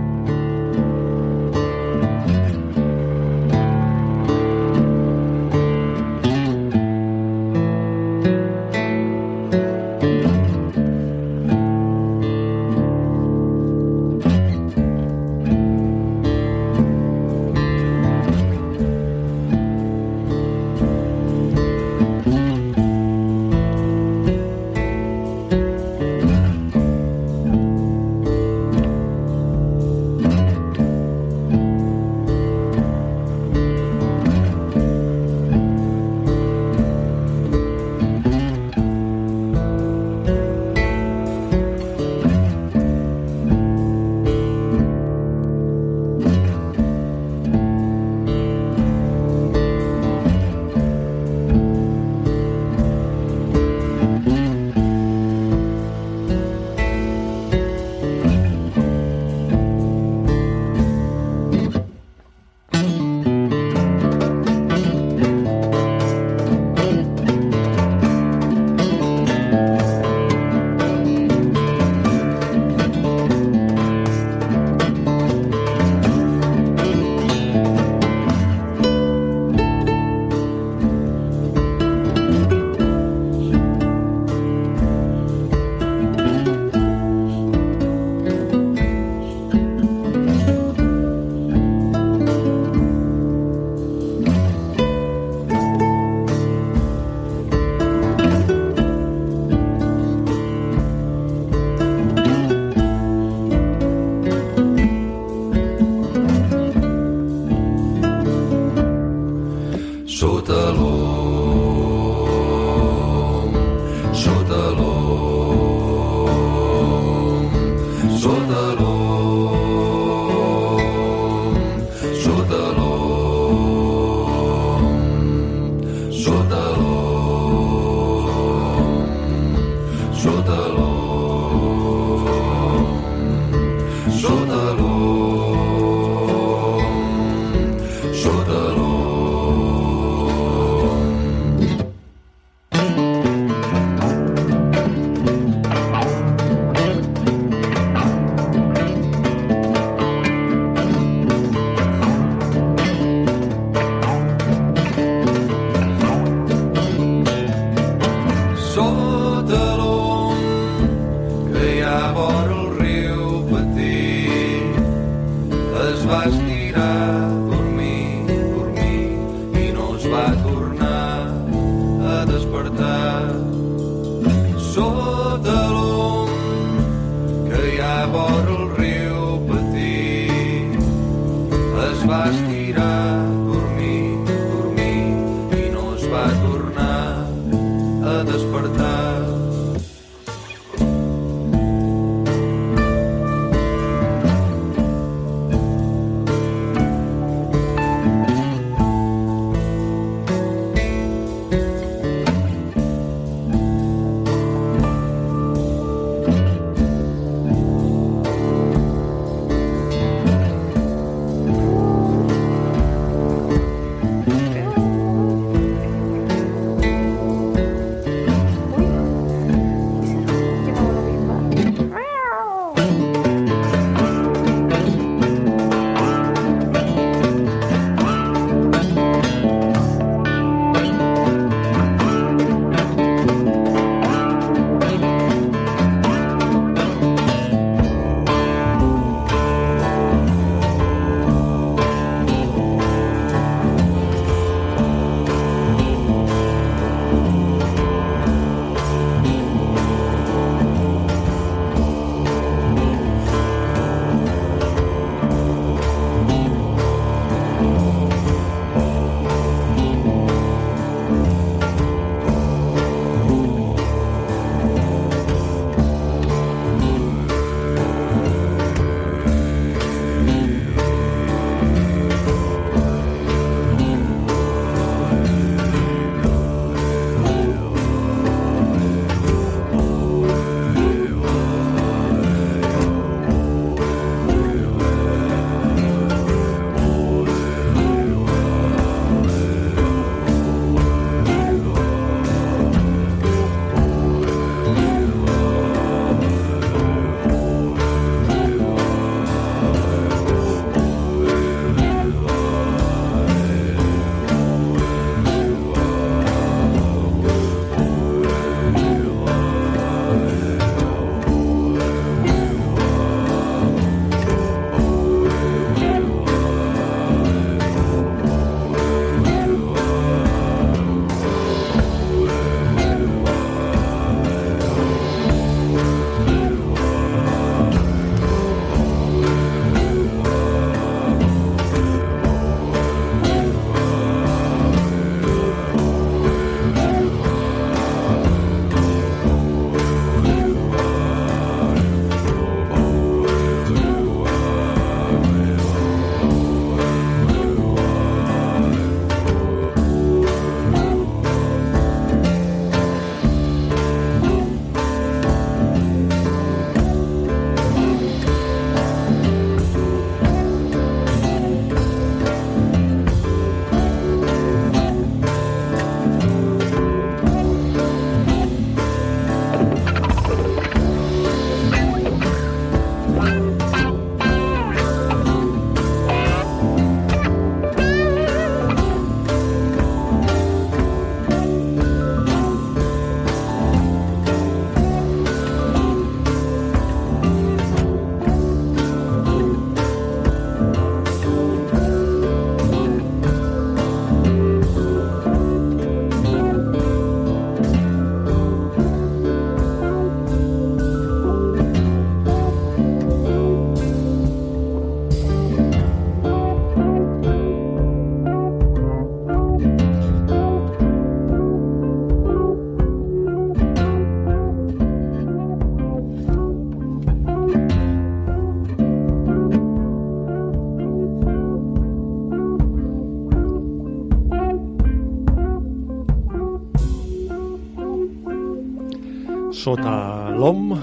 Sota l'OM,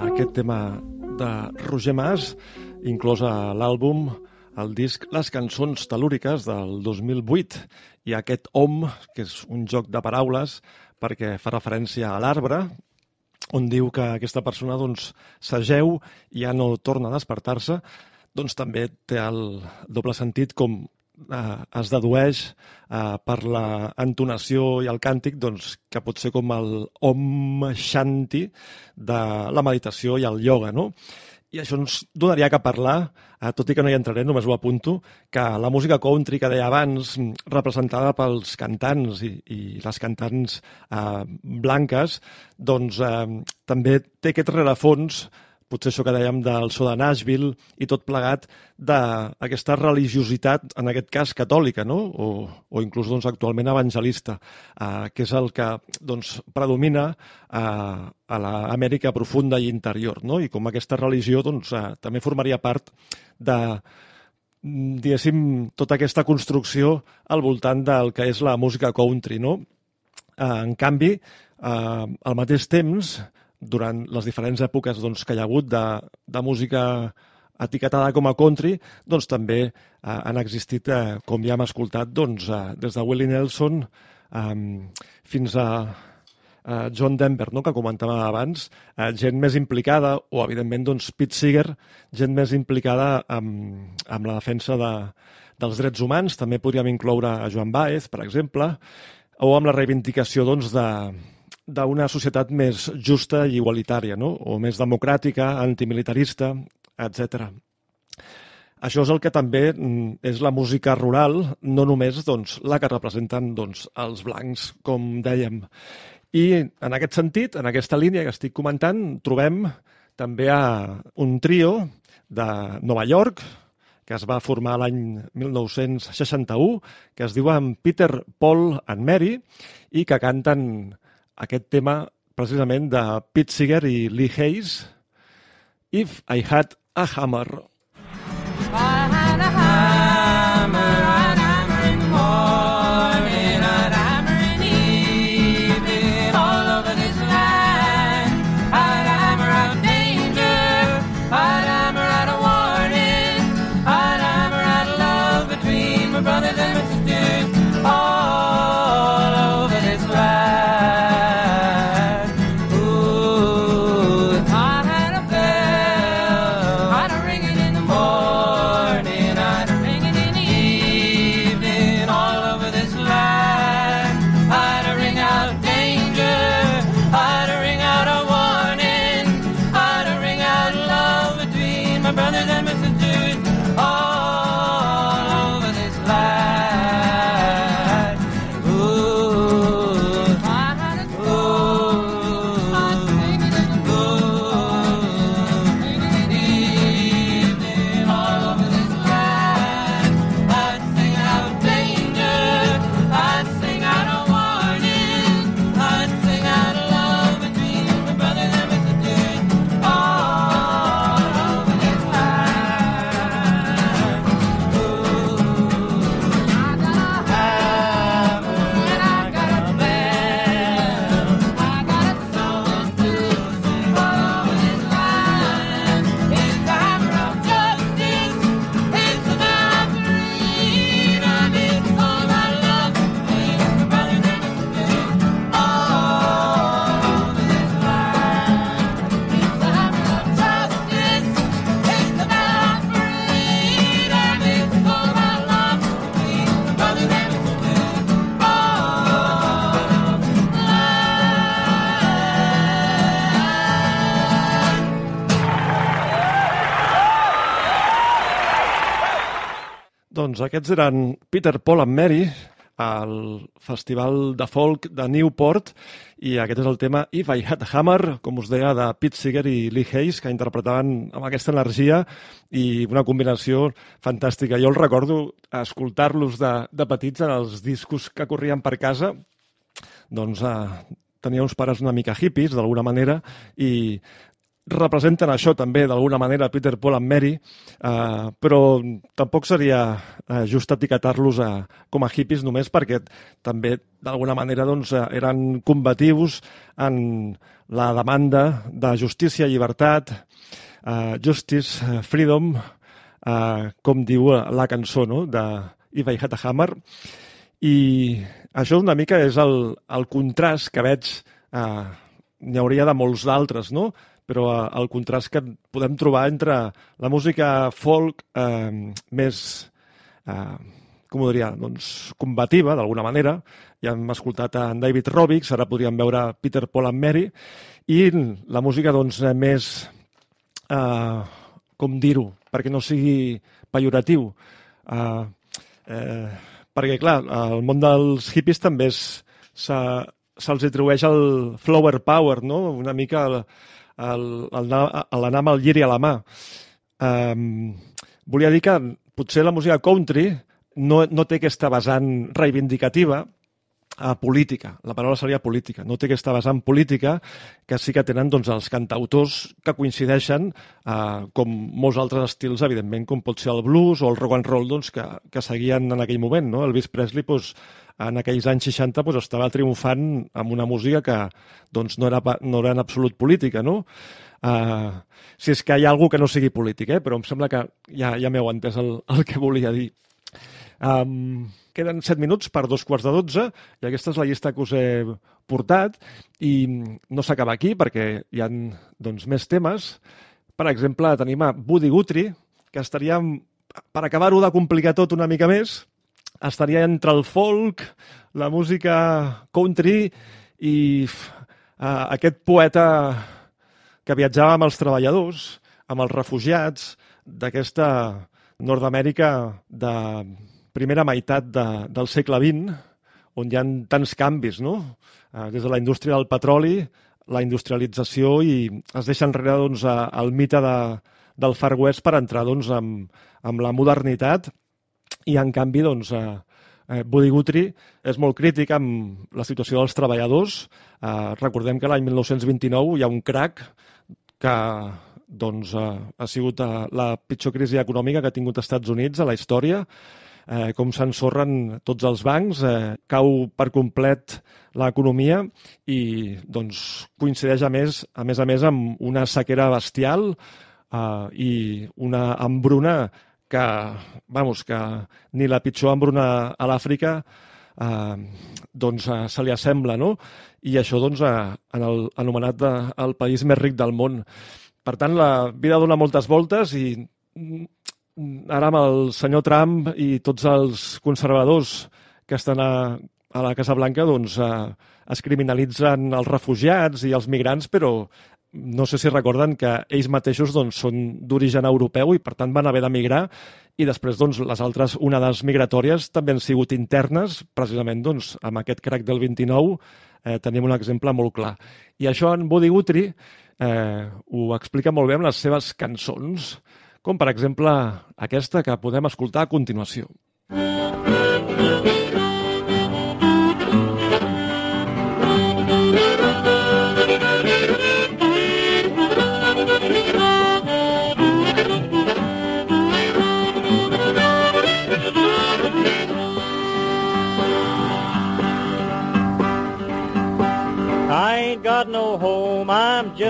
aquest tema de Roger Mas, inclòs a l'àlbum, el disc Les cançons telúriques del 2008, i aquest OM, que és un joc de paraules perquè fa referència a l'arbre, on diu que aquesta persona doncs, s'ageu i ja no torna a despertar-se, doncs també té el doble sentit com eh, es dedueix eh, per la entonació i el càntic doncs, que pot ser com el Om Shanti de la meditació i el ioga, no? I això ens donaria que parlar, eh, tot i que no hi entraré, només ho apunto, que la música country que deia abans, representada pels cantants i, i les cantants eh, blanques, doncs eh, també té aquest rerefons potser això que dèiem del so de Nashville i tot plegat d'aquesta religiositat, en aquest cas catòlica, no? o, o inclús doncs, actualment evangelista, eh, que és el que doncs, predomina eh, a l'Amèrica profunda i interior, no? i com aquesta religió doncs, eh, també formaria part de diguéssim, tota aquesta construcció al voltant del que és la música country. No? Eh, en canvi, eh, al mateix temps, durant les diferents èpoques doncs, que hi ha hagut de, de música etiquetada com a country, doncs també eh, han existit, eh, com ja hem escoltat, doncs, eh, des de Willie Nelson eh, fins a eh, John Denver, no?, que comentàvem abans, eh, gent més implicada, o evidentment doncs, Pete Seeger, gent més implicada amb, amb la defensa de, dels drets humans, també podríem incloure a Joan Baez, per exemple, o amb la reivindicació doncs, de, d'una societat més justa i igualitària, no? o més democràtica, antimilitarista, etc. Això és el que també mm, és la música rural, no només doncs, la que representen doncs, els blancs, com dèiem. I en aquest sentit, en aquesta línia que estic comentant, trobem també a un trio de Nova York, que es va formar l'any 1961, que es diuen Peter, Paul and Mary, i que canten aquest tema precisament de Pete Seeger i Lee Hayes, If I Had a Hammer. Doncs aquests eren Peter, Paul and Mary, al Festival de Folk de Newport, i aquest és el tema If I Had Hammer, com us deia, de Pete Seeger i Lee Hayes, que interpretaven amb aquesta energia i una combinació fantàstica. Jo els recordo escoltar-los de, de petits en els discos que corrien per casa, doncs eh, tenia uns pares una mica hippies, d'alguna manera, i representen això també d'alguna manera Peter, Paul and Mary, eh, però tampoc seria eh, just etiquetar-los eh, com a hippies només perquè també d'alguna manera doncs, eh, eren combatius en la demanda de justícia llibertat, eh, justice, freedom, eh, com diu la cançó no? de If I a Hammer, i això una mica és el, el contrast que veig, eh, n'hi hauria de molts d'altres, no? Però eh, el contrast que podem trobar entre la música folk eh, més eh, com ho diria, doncs, combativa, d'alguna manera. Ja hem escoltat en David Robbins, ara podríem veure Peter, Paul and Mary, i la música, doncs, eh, més, eh, com dir-ho, perquè no sigui pejoratiu. Eh, eh, perquè, clar, el món dels hippies també se- se'ls atribueix el flower power, no? una mica l'anar amb el lliri a la mà. Um, volia dir que potser la música country no, no té aquesta vessant reivindicativa a política, la paraula seria política, no té aquesta vessant política que sí que tenen doncs, els cantautors que coincideixen, eh, com molts altres estils, evidentment, com pot ser el blues o el rock and roll doncs, que, que seguien en aquell moment. No? Elvis Presley doncs, en aquells anys 60 doncs, estava triomfant amb una música que doncs, no, era, no era en absolut política. No? Uh, si és que hi ha algú que no sigui polític, eh? però em sembla que ja, ja m'heu entès el, el que volia dir. Um, queden 7 minuts per dos quarts de 12 i aquesta és la llista que us he portat i no s'acaba aquí perquè hi han doncs, més temes. Per exemple, tenim a Woody Guthrie, que estaria, per acabar-ho de complicar tot una mica més, estaria entre el folk, la música country i uh, aquest poeta que viatjava amb els treballadors, amb els refugiats d'aquesta Nord-Amèrica de primera meitat de, del segle XX, on hi ha tants canvis, no? Eh, des de la indústria del petroli, la industrialització i es deixa enrere doncs, eh, el mite de, del Far West per entrar doncs, amb, amb la modernitat i, en canvi, doncs, eh, eh, Woody Guthrie és molt crític amb la situació dels treballadors. Eh, recordem que l'any 1929 hi ha un crack que doncs, eh, ha sigut eh, la pitjor crisi econòmica que ha tingut els Estats Units a la història, eh, com s'ensorren tots els bancs, eh, cau per complet l'economia i doncs, coincideix a més, a més a més amb una sequera bestial eh, i una hambruna que, vamos, que ni la pitjor hambruna a l'Àfrica eh, doncs, eh, se li assembla, no? I això, doncs, eh, en el anomenat de, el país més ric del món. Per tant, la vida dona moltes voltes i mm, ara amb el senyor Trump i tots els conservadors que estan a, a la Casa Blanca doncs, eh, es criminalitzen els refugiats i els migrants, però no sé si recorden que ells mateixos doncs, són d'origen europeu i per tant van haver d'emigrar i després doncs, les altres onades migratòries també han sigut internes, precisament doncs, amb aquest crac del 29 eh, tenim un exemple molt clar. I això en Woody Guthrie eh, ho explica molt bé amb les seves cançons, com per exemple aquesta que podem escoltar a continuació. I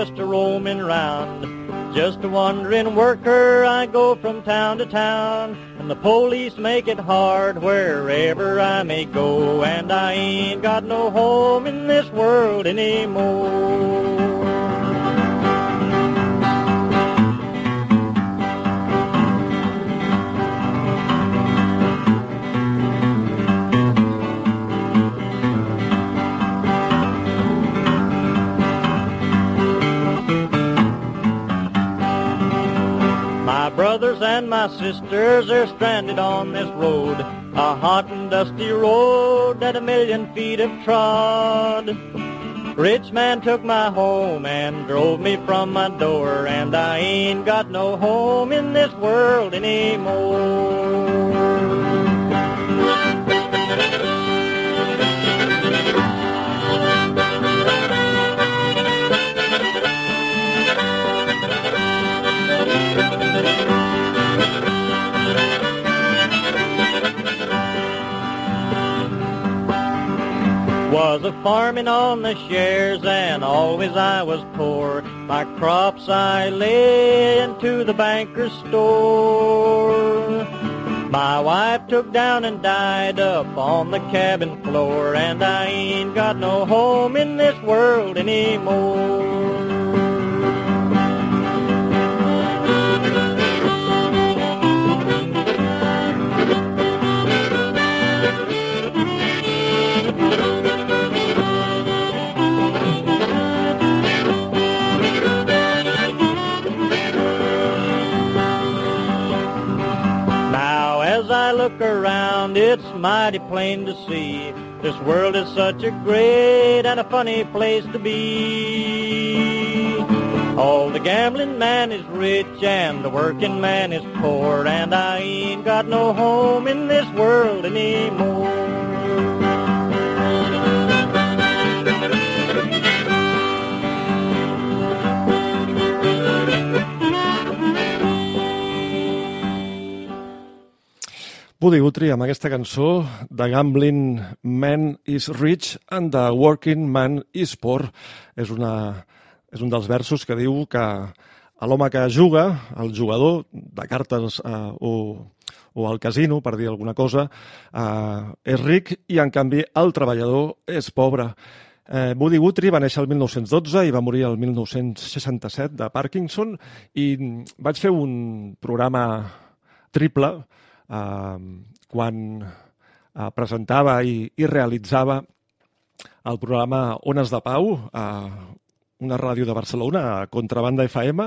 just a roaming round. Just a wandering worker, I go from town to town. And the police make it hard wherever I may go. And I ain't got no home in this world anymore. Brothers and my sisters are stranded on this road, a hot and dusty road that a million feet have trod. Rich man took my home and drove me from my door, and I ain't got no home in this world anymore. Was a farming on the shares and always I was poor. My crops I lay into the banker's store. My wife took down and died up on the cabin floor and I ain't got no home in this world anymore. It's mighty plain to see. This world is such a great and a funny place to be. All the gambling man is rich and the working man is poor, and I ain't got no home in this world anymore. Buddy Guthrie amb aquesta cançó The Gambling Man is Rich and the Working Man is Poor. És, una, és un dels versos que diu que l'home que juga, el jugador de cartes eh, o, o al casino, per dir alguna cosa, eh, és ric i, en canvi, el treballador és pobre. Eh, Buddy Guthrie va néixer el 1912 i va morir el 1967 de Parkinson i vaig fer un programa triple eh, quan eh, presentava i, i realitzava el programa Ones de Pau, a una ràdio de Barcelona, a Contrabanda FM,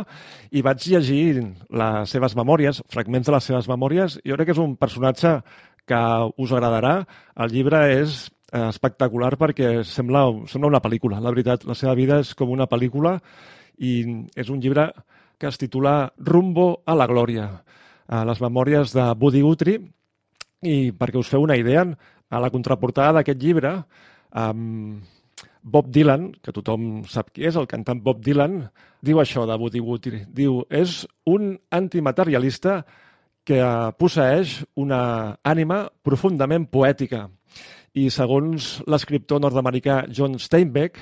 i vaig llegir les seves memòries, fragments de les seves memòries. Jo crec que és un personatge que us agradarà. El llibre és eh, espectacular perquè sembla, sembla una pel·lícula. La veritat, la seva vida és com una pel·lícula i és un llibre que es titula Rumbo a la glòria a les memòries de Buddy Guthrie i perquè us feu una idea, a la contraportada d'aquest llibre, um, Bob Dylan, que tothom sap qui és, el cantant Bob Dylan, diu això de Buddy Guthrie. Diu, és un antimaterialista que posseeix una ànima profundament poètica. I segons l'escriptor nord-americà John Steinbeck,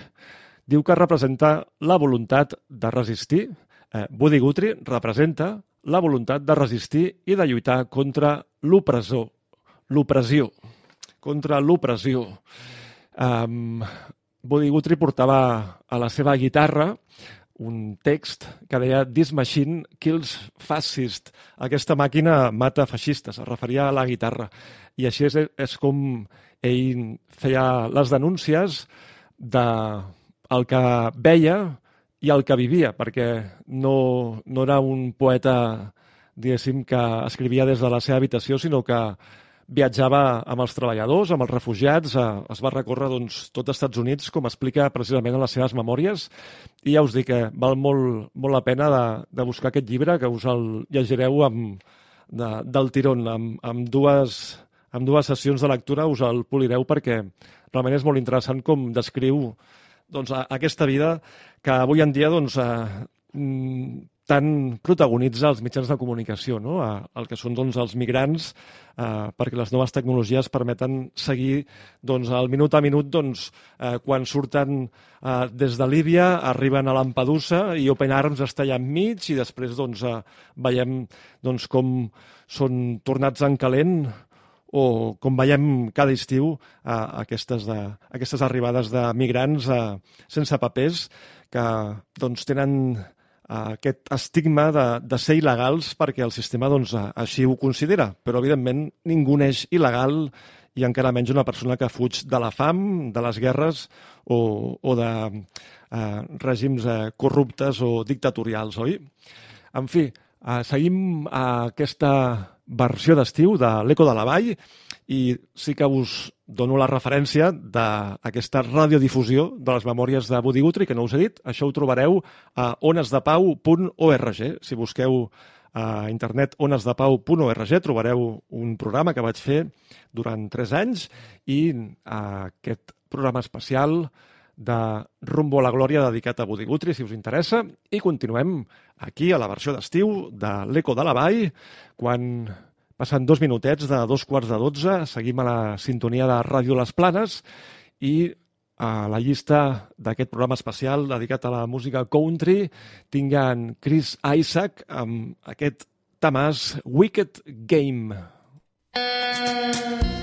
diu que representa la voluntat de resistir. Eh, Buddy Guthrie representa la voluntat de resistir i de lluitar contra l'opressor, l'opressió, contra l'opressió. Um, Buddy Guthrie portava a la seva guitarra un text que deia This machine kills fascist. Aquesta màquina mata feixistes. Es referia a la guitarra. I així és, és com ell feia les denúncies de el que veia i el que vivia, perquè no, no era un poeta, diguéssim, que escrivia des de la seva habitació, sinó que viatjava amb els treballadors, amb els refugiats, eh, es va recórrer doncs, tot els Estats Units, com explica precisament en les seves memòries, i ja us dic que val molt, molt la pena de, de buscar aquest llibre, que us el llegireu amb, de, del tirón, amb, amb, dues, amb dues sessions de lectura us el polireu perquè realment és molt interessant com descriu doncs, a, aquesta vida que avui en dia doncs, eh, mm, tant protagonitza els mitjans de comunicació, no? a, el que són doncs, els migrants, eh, perquè les noves tecnologies permeten seguir doncs, el minut a minut doncs, eh, quan surten eh, des de Líbia, arriben a Lampedusa i Open Arms està allà enmig i després doncs, eh, veiem doncs, com són tornats en calent o com veiem cada estiu eh, aquestes, de, aquestes arribades de migrants eh, sense papers que doncs, tenen eh, aquest estigma de, de ser il·legals perquè el sistema doncs, així ho considera. Però, evidentment, ningú neix il·legal i encara menys una persona que fuig de la fam, de les guerres o, o de eh, règims eh, corruptes o dictatorials, oi? En fi, eh, seguim eh, aquesta versió d'estiu de l'Eco de la Vall i sí que us dono la referència d'aquesta radiodifusió de les memòries de Buddy Guthrie, que no us he dit. Això ho trobareu a onesdepau.org. Si busqueu a internet onesdepau.org trobareu un programa que vaig fer durant tres anys i aquest programa especial de Rumbo a la Glòria dedicat a Buddy Guthrie, si us interessa. I continuem aquí a la versió d'estiu de l'Eco de la Vall, quan passen dos minutets de dos quarts de dotze, seguim a la sintonia de Ràdio Les Planes i a la llista d'aquest programa especial dedicat a la música country tinguen Chris Isaac amb aquest tamàs Wicked Game. Thank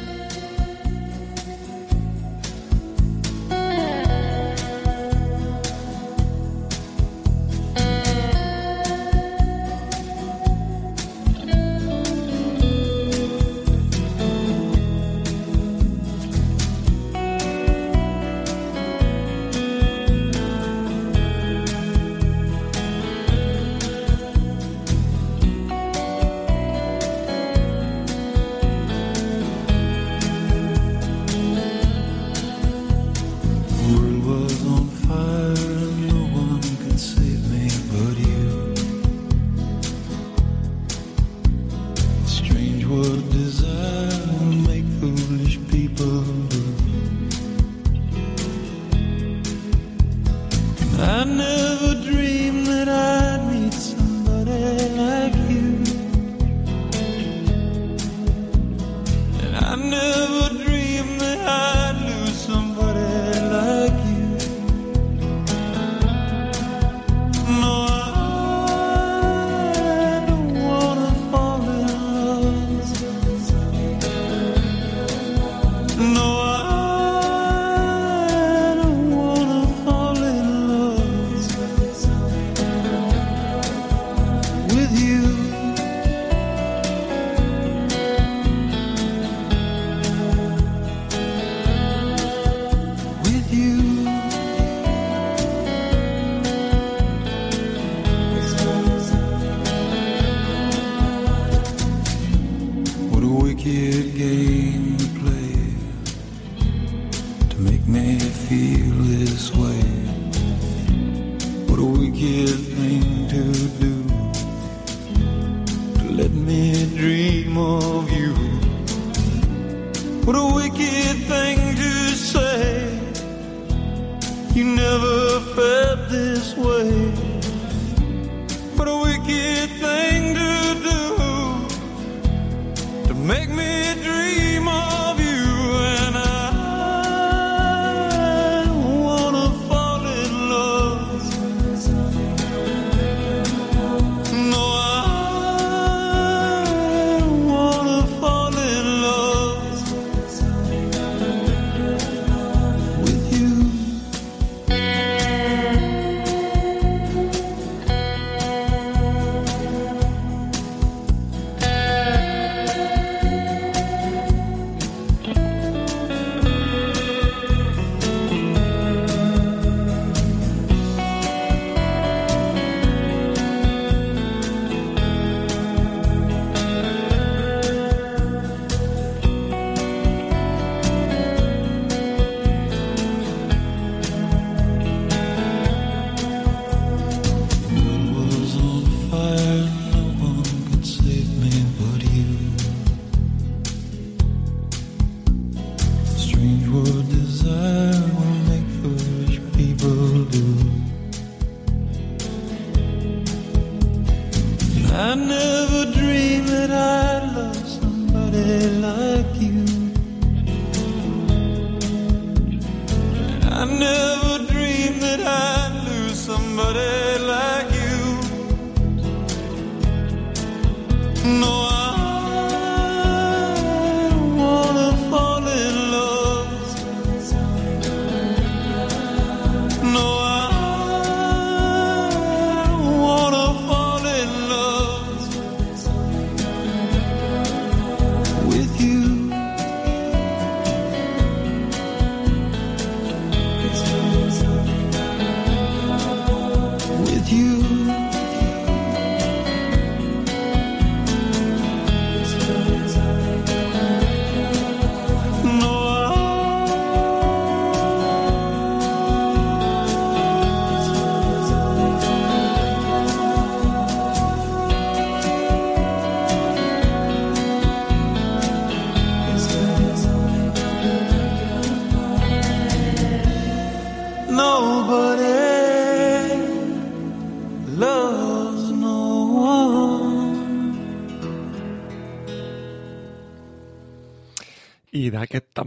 you.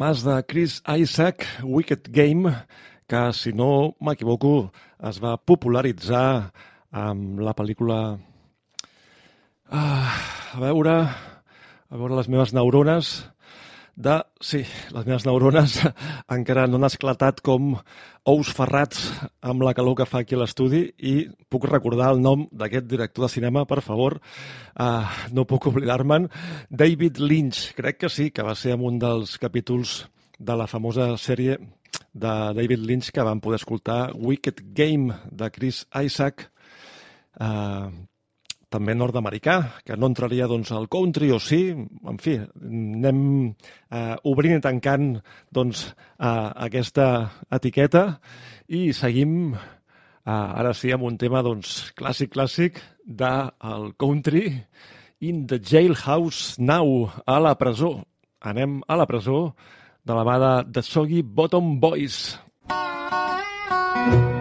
Tamàs de Chris Isaac, Wicked Game, que, si no m'equivoco, es va popularitzar amb la pel·lícula... Ah, a veure... A veure les meves neurones de... Sí, les meves neurones encara no han esclatat com ous ferrats amb la calor que fa aquí a l'estudi i puc recordar el nom d'aquest director de cinema, per favor. Uh, no puc oblidar-me'n. David Lynch, crec que sí, que va ser en un dels capítols de la famosa sèrie de David Lynch que vam poder escoltar Wicked Game de Chris Isaac. Uh, també nord-americà, que no entraria doncs, al country o sí, en fi, anem eh, obrint i tancant doncs, eh, aquesta etiqueta i seguim eh, ara sí amb un tema doncs, clàssic, clàssic del country in the jailhouse now, a la presó. Anem a la presó de la mà de The Soggy Bottom Boys. Thank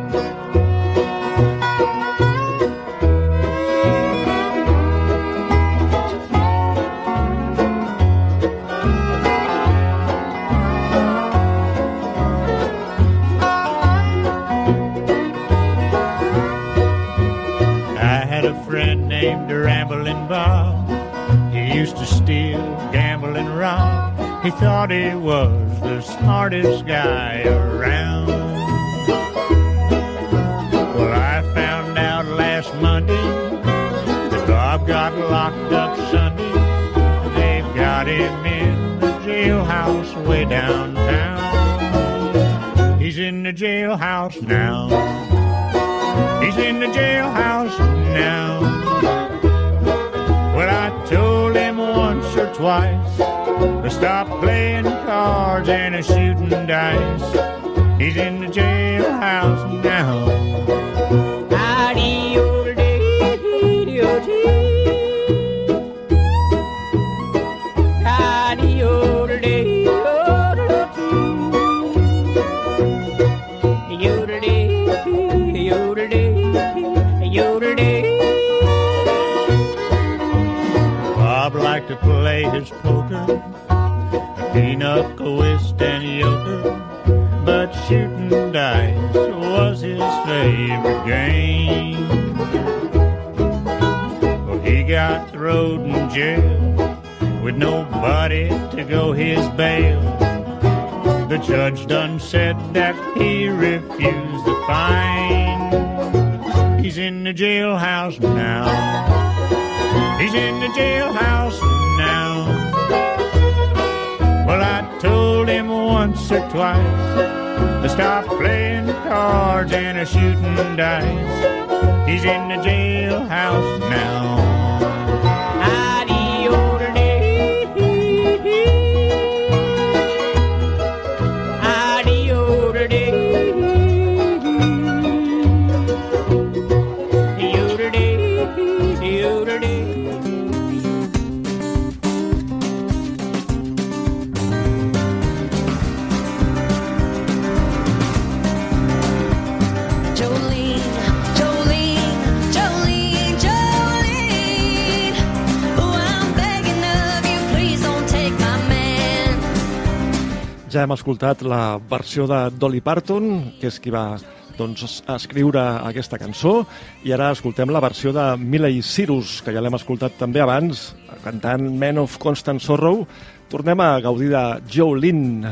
used to steal, gamble, and rob. He thought he was the smartest guy around. Well, I found out last Monday that Bob got locked up Sunday. They've got him in the jailhouse way downtown. He's in the jailhouse now. He's in the jailhouse now. Twice to stop playing cards and shooting dice. He's in the jailhouse now. His poker, a pinochle, whist, and euchre, but shooting dice was his favorite game. Well, he got thrown in jail with nobody to go his bail. The judge done said that he refused the fine. He's in the jailhouse now. He's in the jailhouse now. Well, I told him once or twice to stop playing cards and a shooting dice. He's in the jailhouse now. Ja hem escoltat la versió de Dolly Parton, que és qui va doncs, escriure aquesta cançó, i ara escoltem la versió de Miley Cyrus, que ja l'hem escoltat també abans, cantant Man of Constant Sorrow. Tornem a gaudir de Jolene.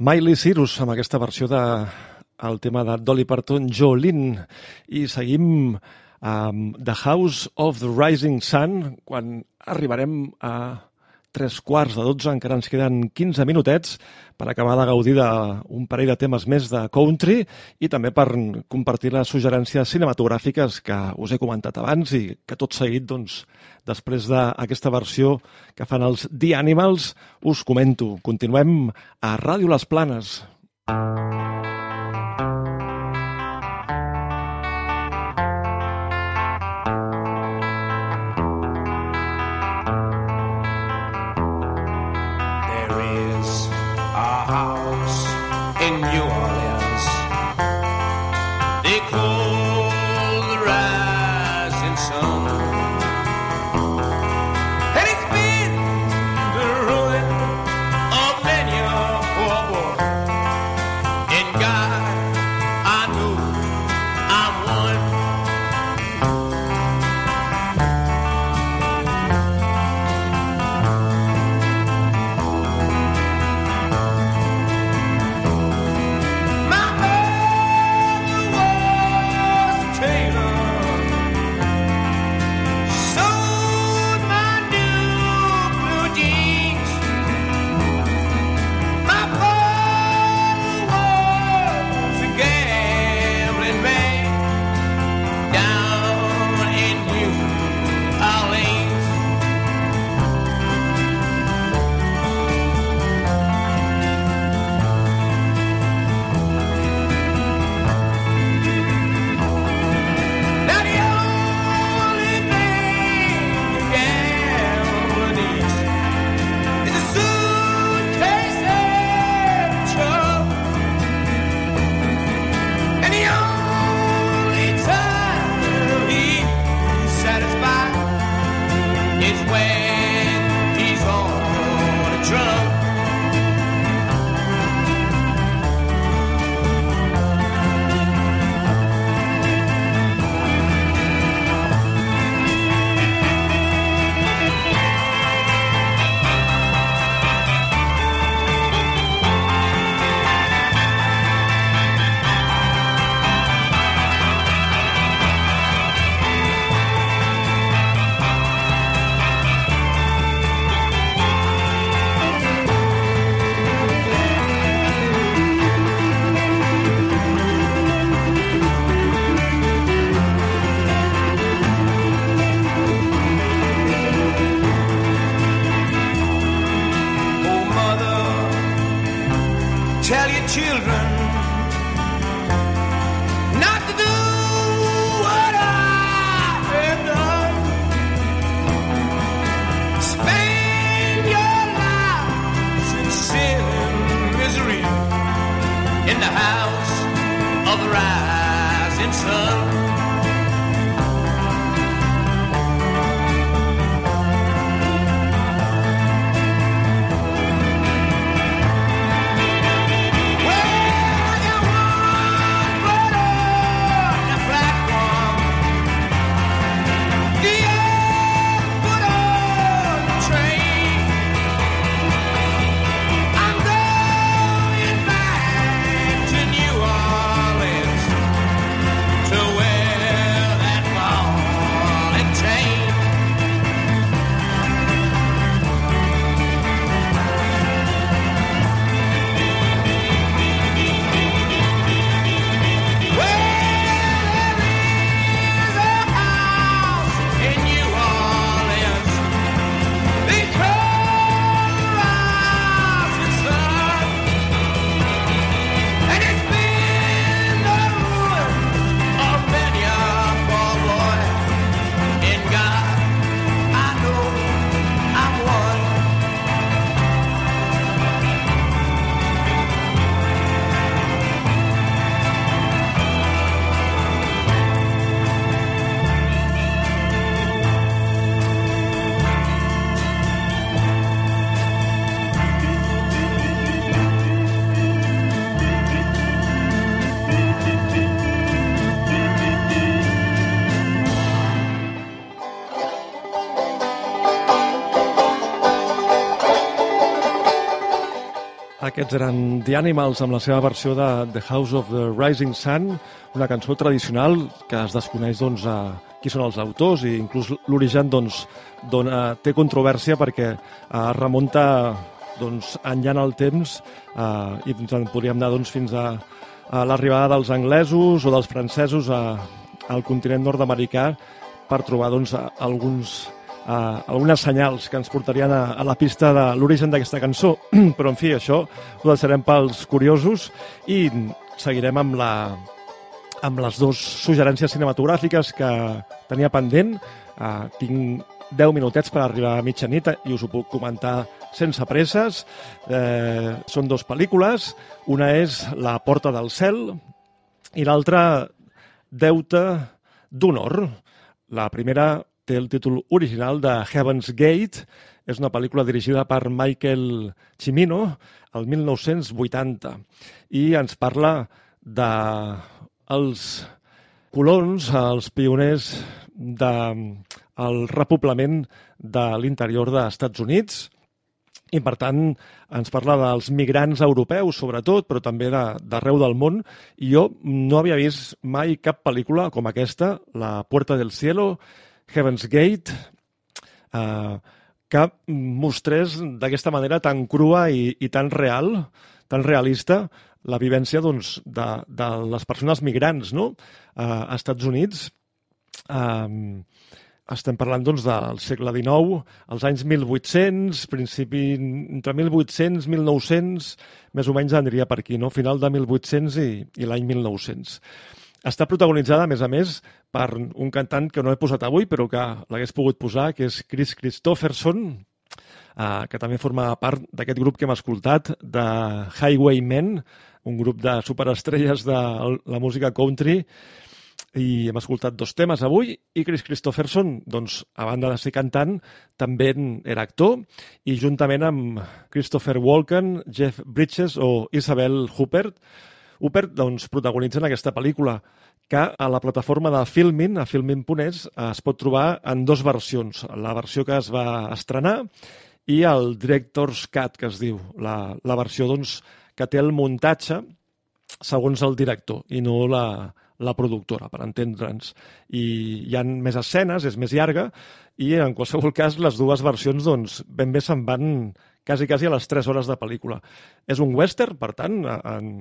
Miley Cyrus amb aquesta versió de el tema de Dolly Parton, Jolene, i seguim amb The House of the Rising Sun, quan arribarem a tres quarts de dotze, encara ens queden 15 minutets per acabar de gaudir d'un parell de temes més de country i també per compartir les suggerències cinematogràfiques que us he comentat abans i que tot seguit, doncs, després d'aquesta versió que fan els The Animals, us comento. Continuem a Ràdio Les Planes. There Aquests eren The Animals amb la seva versió de The House of the Rising Sun, una cançó tradicional que es desconeix doncs, a qui són els autors i inclús l'origen doncs, dona, té controvèrsia perquè eh, remunta doncs, enllà en el temps eh, i en podríem anar doncs, fins a, a l'arribada dels anglesos o dels francesos a, al continent nord-americà per trobar doncs, alguns, a, algunes senyals que ens portarien a, a la pista de l'origen d'aquesta cançó. Però, en fi, això ho deixarem pels curiosos i seguirem amb la, amb les dues suggerències cinematogràfiques que tenia pendent. Uh, tinc 10 minutets per arribar a mitjanit i us ho puc comentar sense presses. Eh, són dues pel·lícules. Una és La porta del cel i l'altra Deute d'honor. La primera té el títol original de Heaven's Gate. És una pel·lícula dirigida per Michael Cimino el 1980 i ens parla de els colons, els pioners del repoblament de l'interior dels Estats Units, i per tant ens parla dels migrants europeus sobretot, però també de- d'arreu del món. I jo no havia vist mai cap pel·lícula com aquesta, La Puerta del Cielo, Heaven's Gate, eh, que mostrés d'aquesta manera tan crua i, i tan real, tan realista, la vivència doncs, de, de les persones migrants no? eh, a Estats Units. Eh, estem parlant doncs, del segle XIX, als anys 1800, principi entre 1800 i 1900, més o menys aniria per aquí, no? final de 1800 i, i l'any 1900. Està protagonitzada, a més a més, per un cantant que no he posat avui, però que l'hagués pogut posar, que és Chris Christopherson, eh, que també forma part d'aquest grup que hem escoltat, de Highwaymen, un grup de superestrelles de la música country, i hem escoltat dos temes avui i Chris Christopherson, doncs, a banda de ser cantant, també era actor i juntament amb Christopher Walken, Jeff Bridges o Isabel Huppert, Huppert doncs, protagonitzen aquesta pel·lícula que a la plataforma de Filmin, a filmin.es, es pot trobar en dues versions. La versió que es va estrenar i el Director's Cut, que es diu. La, la versió doncs, que té el muntatge segons el director i no la, la productora, per entendre'ns. I hi han més escenes, és més llarga, i en qualsevol cas les dues versions doncs, ben bé se'n van quasi, quasi a les 3 hores de pel·lícula. És un western, per tant, en,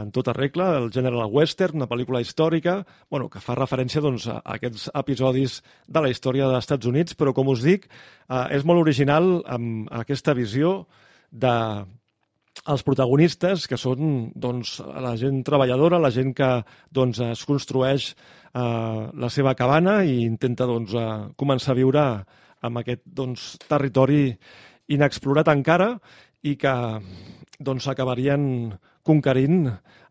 en tota regla, el gènere western, una pel·lícula històrica, bueno, que fa referència doncs, a aquests episodis de la història dels Estats Units, però com us dic, eh, és molt original amb aquesta visió de els protagonistes, que són doncs, la gent treballadora, la gent que doncs, es construeix eh, la seva cabana i intenta doncs, eh, començar a viure en aquest doncs, territori inexplorat encara i que doncs, acabarien conquerint,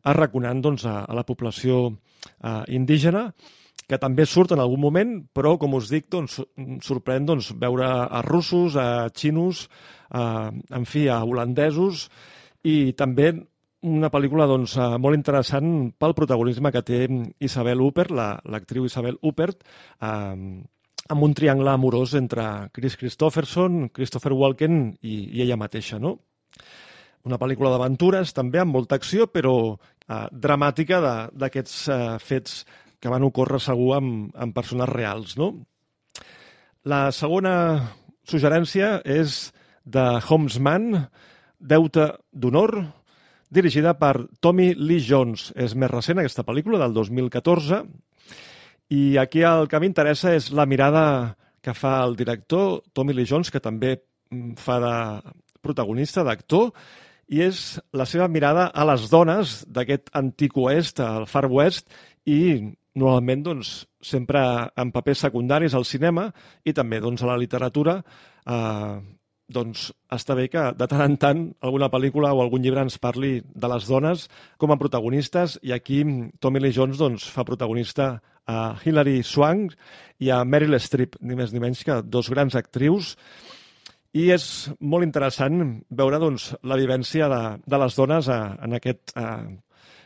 arraconant doncs, a, a la població eh, indígena, que també surt en algun moment, però, com us dic, doncs, sorprèn doncs, veure a russos, a xinos, a, en fi, a holandesos, i també una pel·lícula doncs, molt interessant pel protagonisme que té Isabel Huppert, la- l'actriu Isabel Huppert, eh, amb un triangle amorós entre Chris Christopherson, Christopher Walken i, i ella mateixa, no? Una pel·lícula d'aventures, també amb molta acció, però eh, dramàtica d'aquests eh, fets que van ocórrer segur amb, amb persones reals, no? La segona suggerència és de Homesman, Deute d'honor, dirigida per Tommy Lee Jones. És més recent aquesta pel·lícula, del 2014, i aquí el que m'interessa és la mirada que fa el director, Tommy Lee Jones, que també mm, fa de protagonista, d'actor, i és la seva mirada a les dones d'aquest antic oest, al Far West, i normalment doncs, sempre en papers secundaris al cinema i també doncs, a la literatura. Eh, doncs està bé que de tant en tant alguna pel·lícula o algun llibre ens parli de les dones com a protagonistes. I aquí Tommy Lee Jones doncs, fa protagonista a Hilary Swank i a Meryl Streep, ni més ni menys que dos grans actrius i és molt interessant veure doncs, la vivència de, de les dones a, en aquest eh,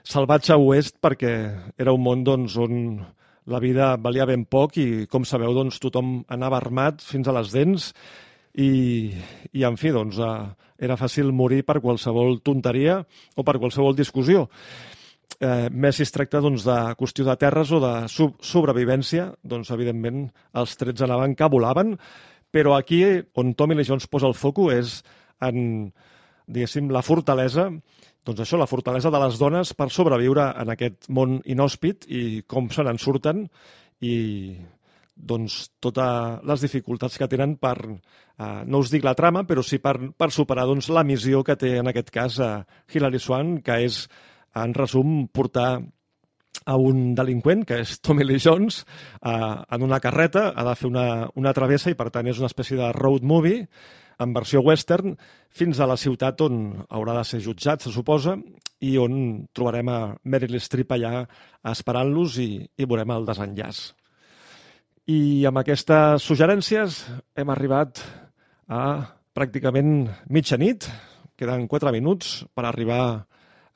salvatge oest perquè era un món doncs, on la vida valia ben poc i, com sabeu, doncs, tothom anava armat fins a les dents i, i en fi, doncs, eh, era fàcil morir per qualsevol tonteria o per qualsevol discussió. Eh, més si es tracta doncs, de qüestió de terres o de sobrevivència, doncs, evidentment, els trets anaven que volaven, però aquí on Tommy Lee Jones posa el foco és en, diguéssim, la fortalesa. Doncs això, la fortalesa de les dones per sobreviure en aquest món inhòspit i com se n'en surten i doncs totes les dificultats que tenen per, eh, no us dic la trama, però sí per, per superar doncs, la missió que té en aquest cas eh, Hilary Swan, que és, en resum, portar a un delinqüent, que és Tommy Lee Jones, eh, en una carreta, ha de fer una, una travessa i, per tant, és una espècie de road movie en versió western fins a la ciutat on haurà de ser jutjat, se suposa, i on trobarem a Meryl Streep allà esperant-los i, i veurem el desenllaç. I amb aquestes suggerències hem arribat a pràcticament mitjanit. Queden 4 minuts per arribar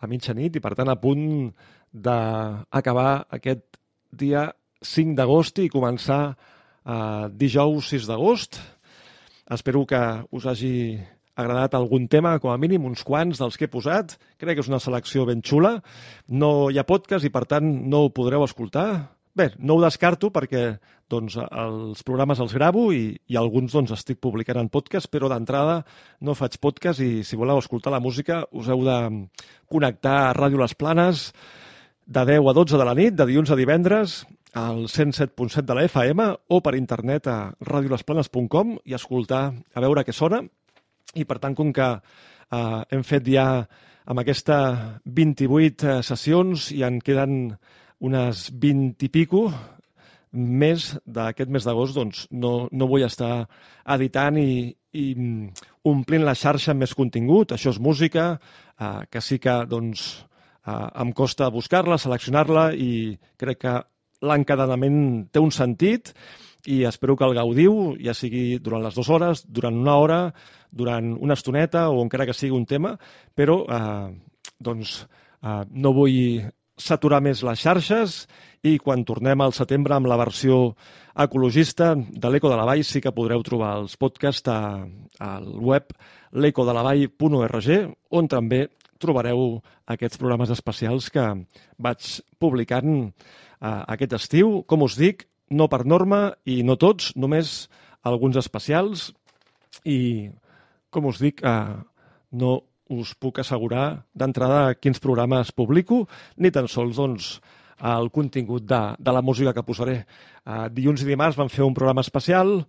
a mitjanit i, per tant, a punt d'acabar aquest dia 5 d'agost i començar eh, dijous 6 d'agost. Espero que us hagi agradat algun tema, com a mínim uns quants dels que he posat. Crec que és una selecció ben xula. No hi ha podcast i, per tant, no ho podreu escoltar. Bé, no ho descarto perquè doncs, els programes els gravo i, i alguns doncs, estic publicant en podcast, però d'entrada no faig podcast i si voleu escoltar la música us heu de connectar a Ràdio Les Planes de 10 a 12 de la nit, de dilluns a divendres, al 107.7 de la FM o per internet a radiolesplanes.com i escoltar a veure què sona. I per tant, com que eh, hem fet ja amb aquesta 28 sessions i en queden unes 20 i pico més d'aquest mes d'agost, doncs no, no vull estar editant i, i omplint la xarxa amb més contingut. Això és música, eh, que sí que doncs, eh, em costa buscar-la, seleccionar-la i crec que l'encadenament té un sentit i espero que el gaudiu, ja sigui durant les dues hores, durant una hora, durant una estoneta o encara que sigui un tema, però eh, doncs, eh, no vull saturar més les xarxes i quan tornem al setembre amb la versió ecologista de l'Eco de la Vall sí que podreu trobar els podcasts al web l'ecodelavall.org on també trobareu aquests programes especials que vaig publicant eh, aquest estiu. Com us dic, no per norma i no tots, només alguns especials i, com us dic, eh, no us puc assegurar d'entrada quins programes publico, ni tan sols doncs, el contingut de, de la música que posaré. Uh, dilluns i dimarts vam fer un programa especial,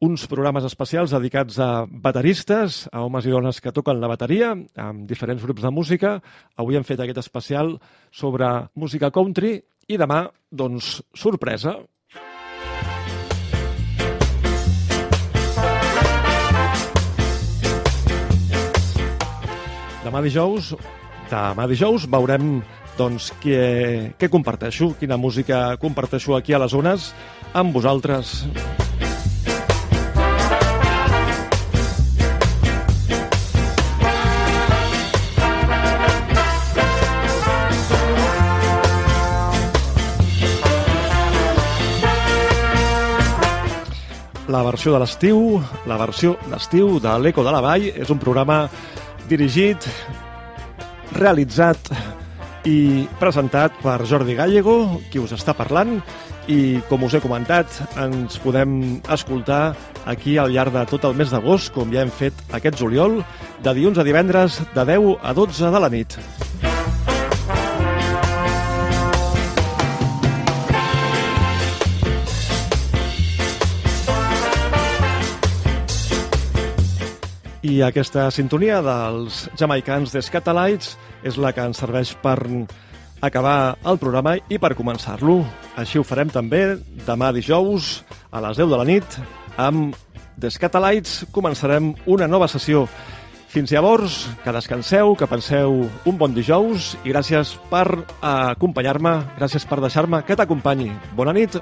uns programes especials dedicats a bateristes, a homes i dones que toquen la bateria, amb diferents grups de música. Avui hem fet aquest especial sobre música country i demà, doncs, sorpresa, demà dijous, demà dijous veurem doncs, què, què comparteixo, quina música comparteixo aquí a les zones amb vosaltres. La versió de l'estiu, la versió d'estiu de l'Eco de la Vall, és un programa dirigit, realitzat i presentat per Jordi Gallego, qui us està parlant, i com us he comentat, ens podem escoltar aquí al llarg de tot el mes d'agost, com ja hem fet aquest juliol, de dilluns a divendres, de 10 a 12 de la nit. I aquesta sintonia dels jamaicans des Catalites és la que ens serveix per acabar el programa i per començar-lo. Així ho farem també demà dijous a les 10 de la nit amb Des Catalites començarem una nova sessió. Fins llavors, que descanseu, que penseu un bon dijous i gràcies per acompanyar-me, gràcies per deixar-me que t'acompanyi. Bona nit.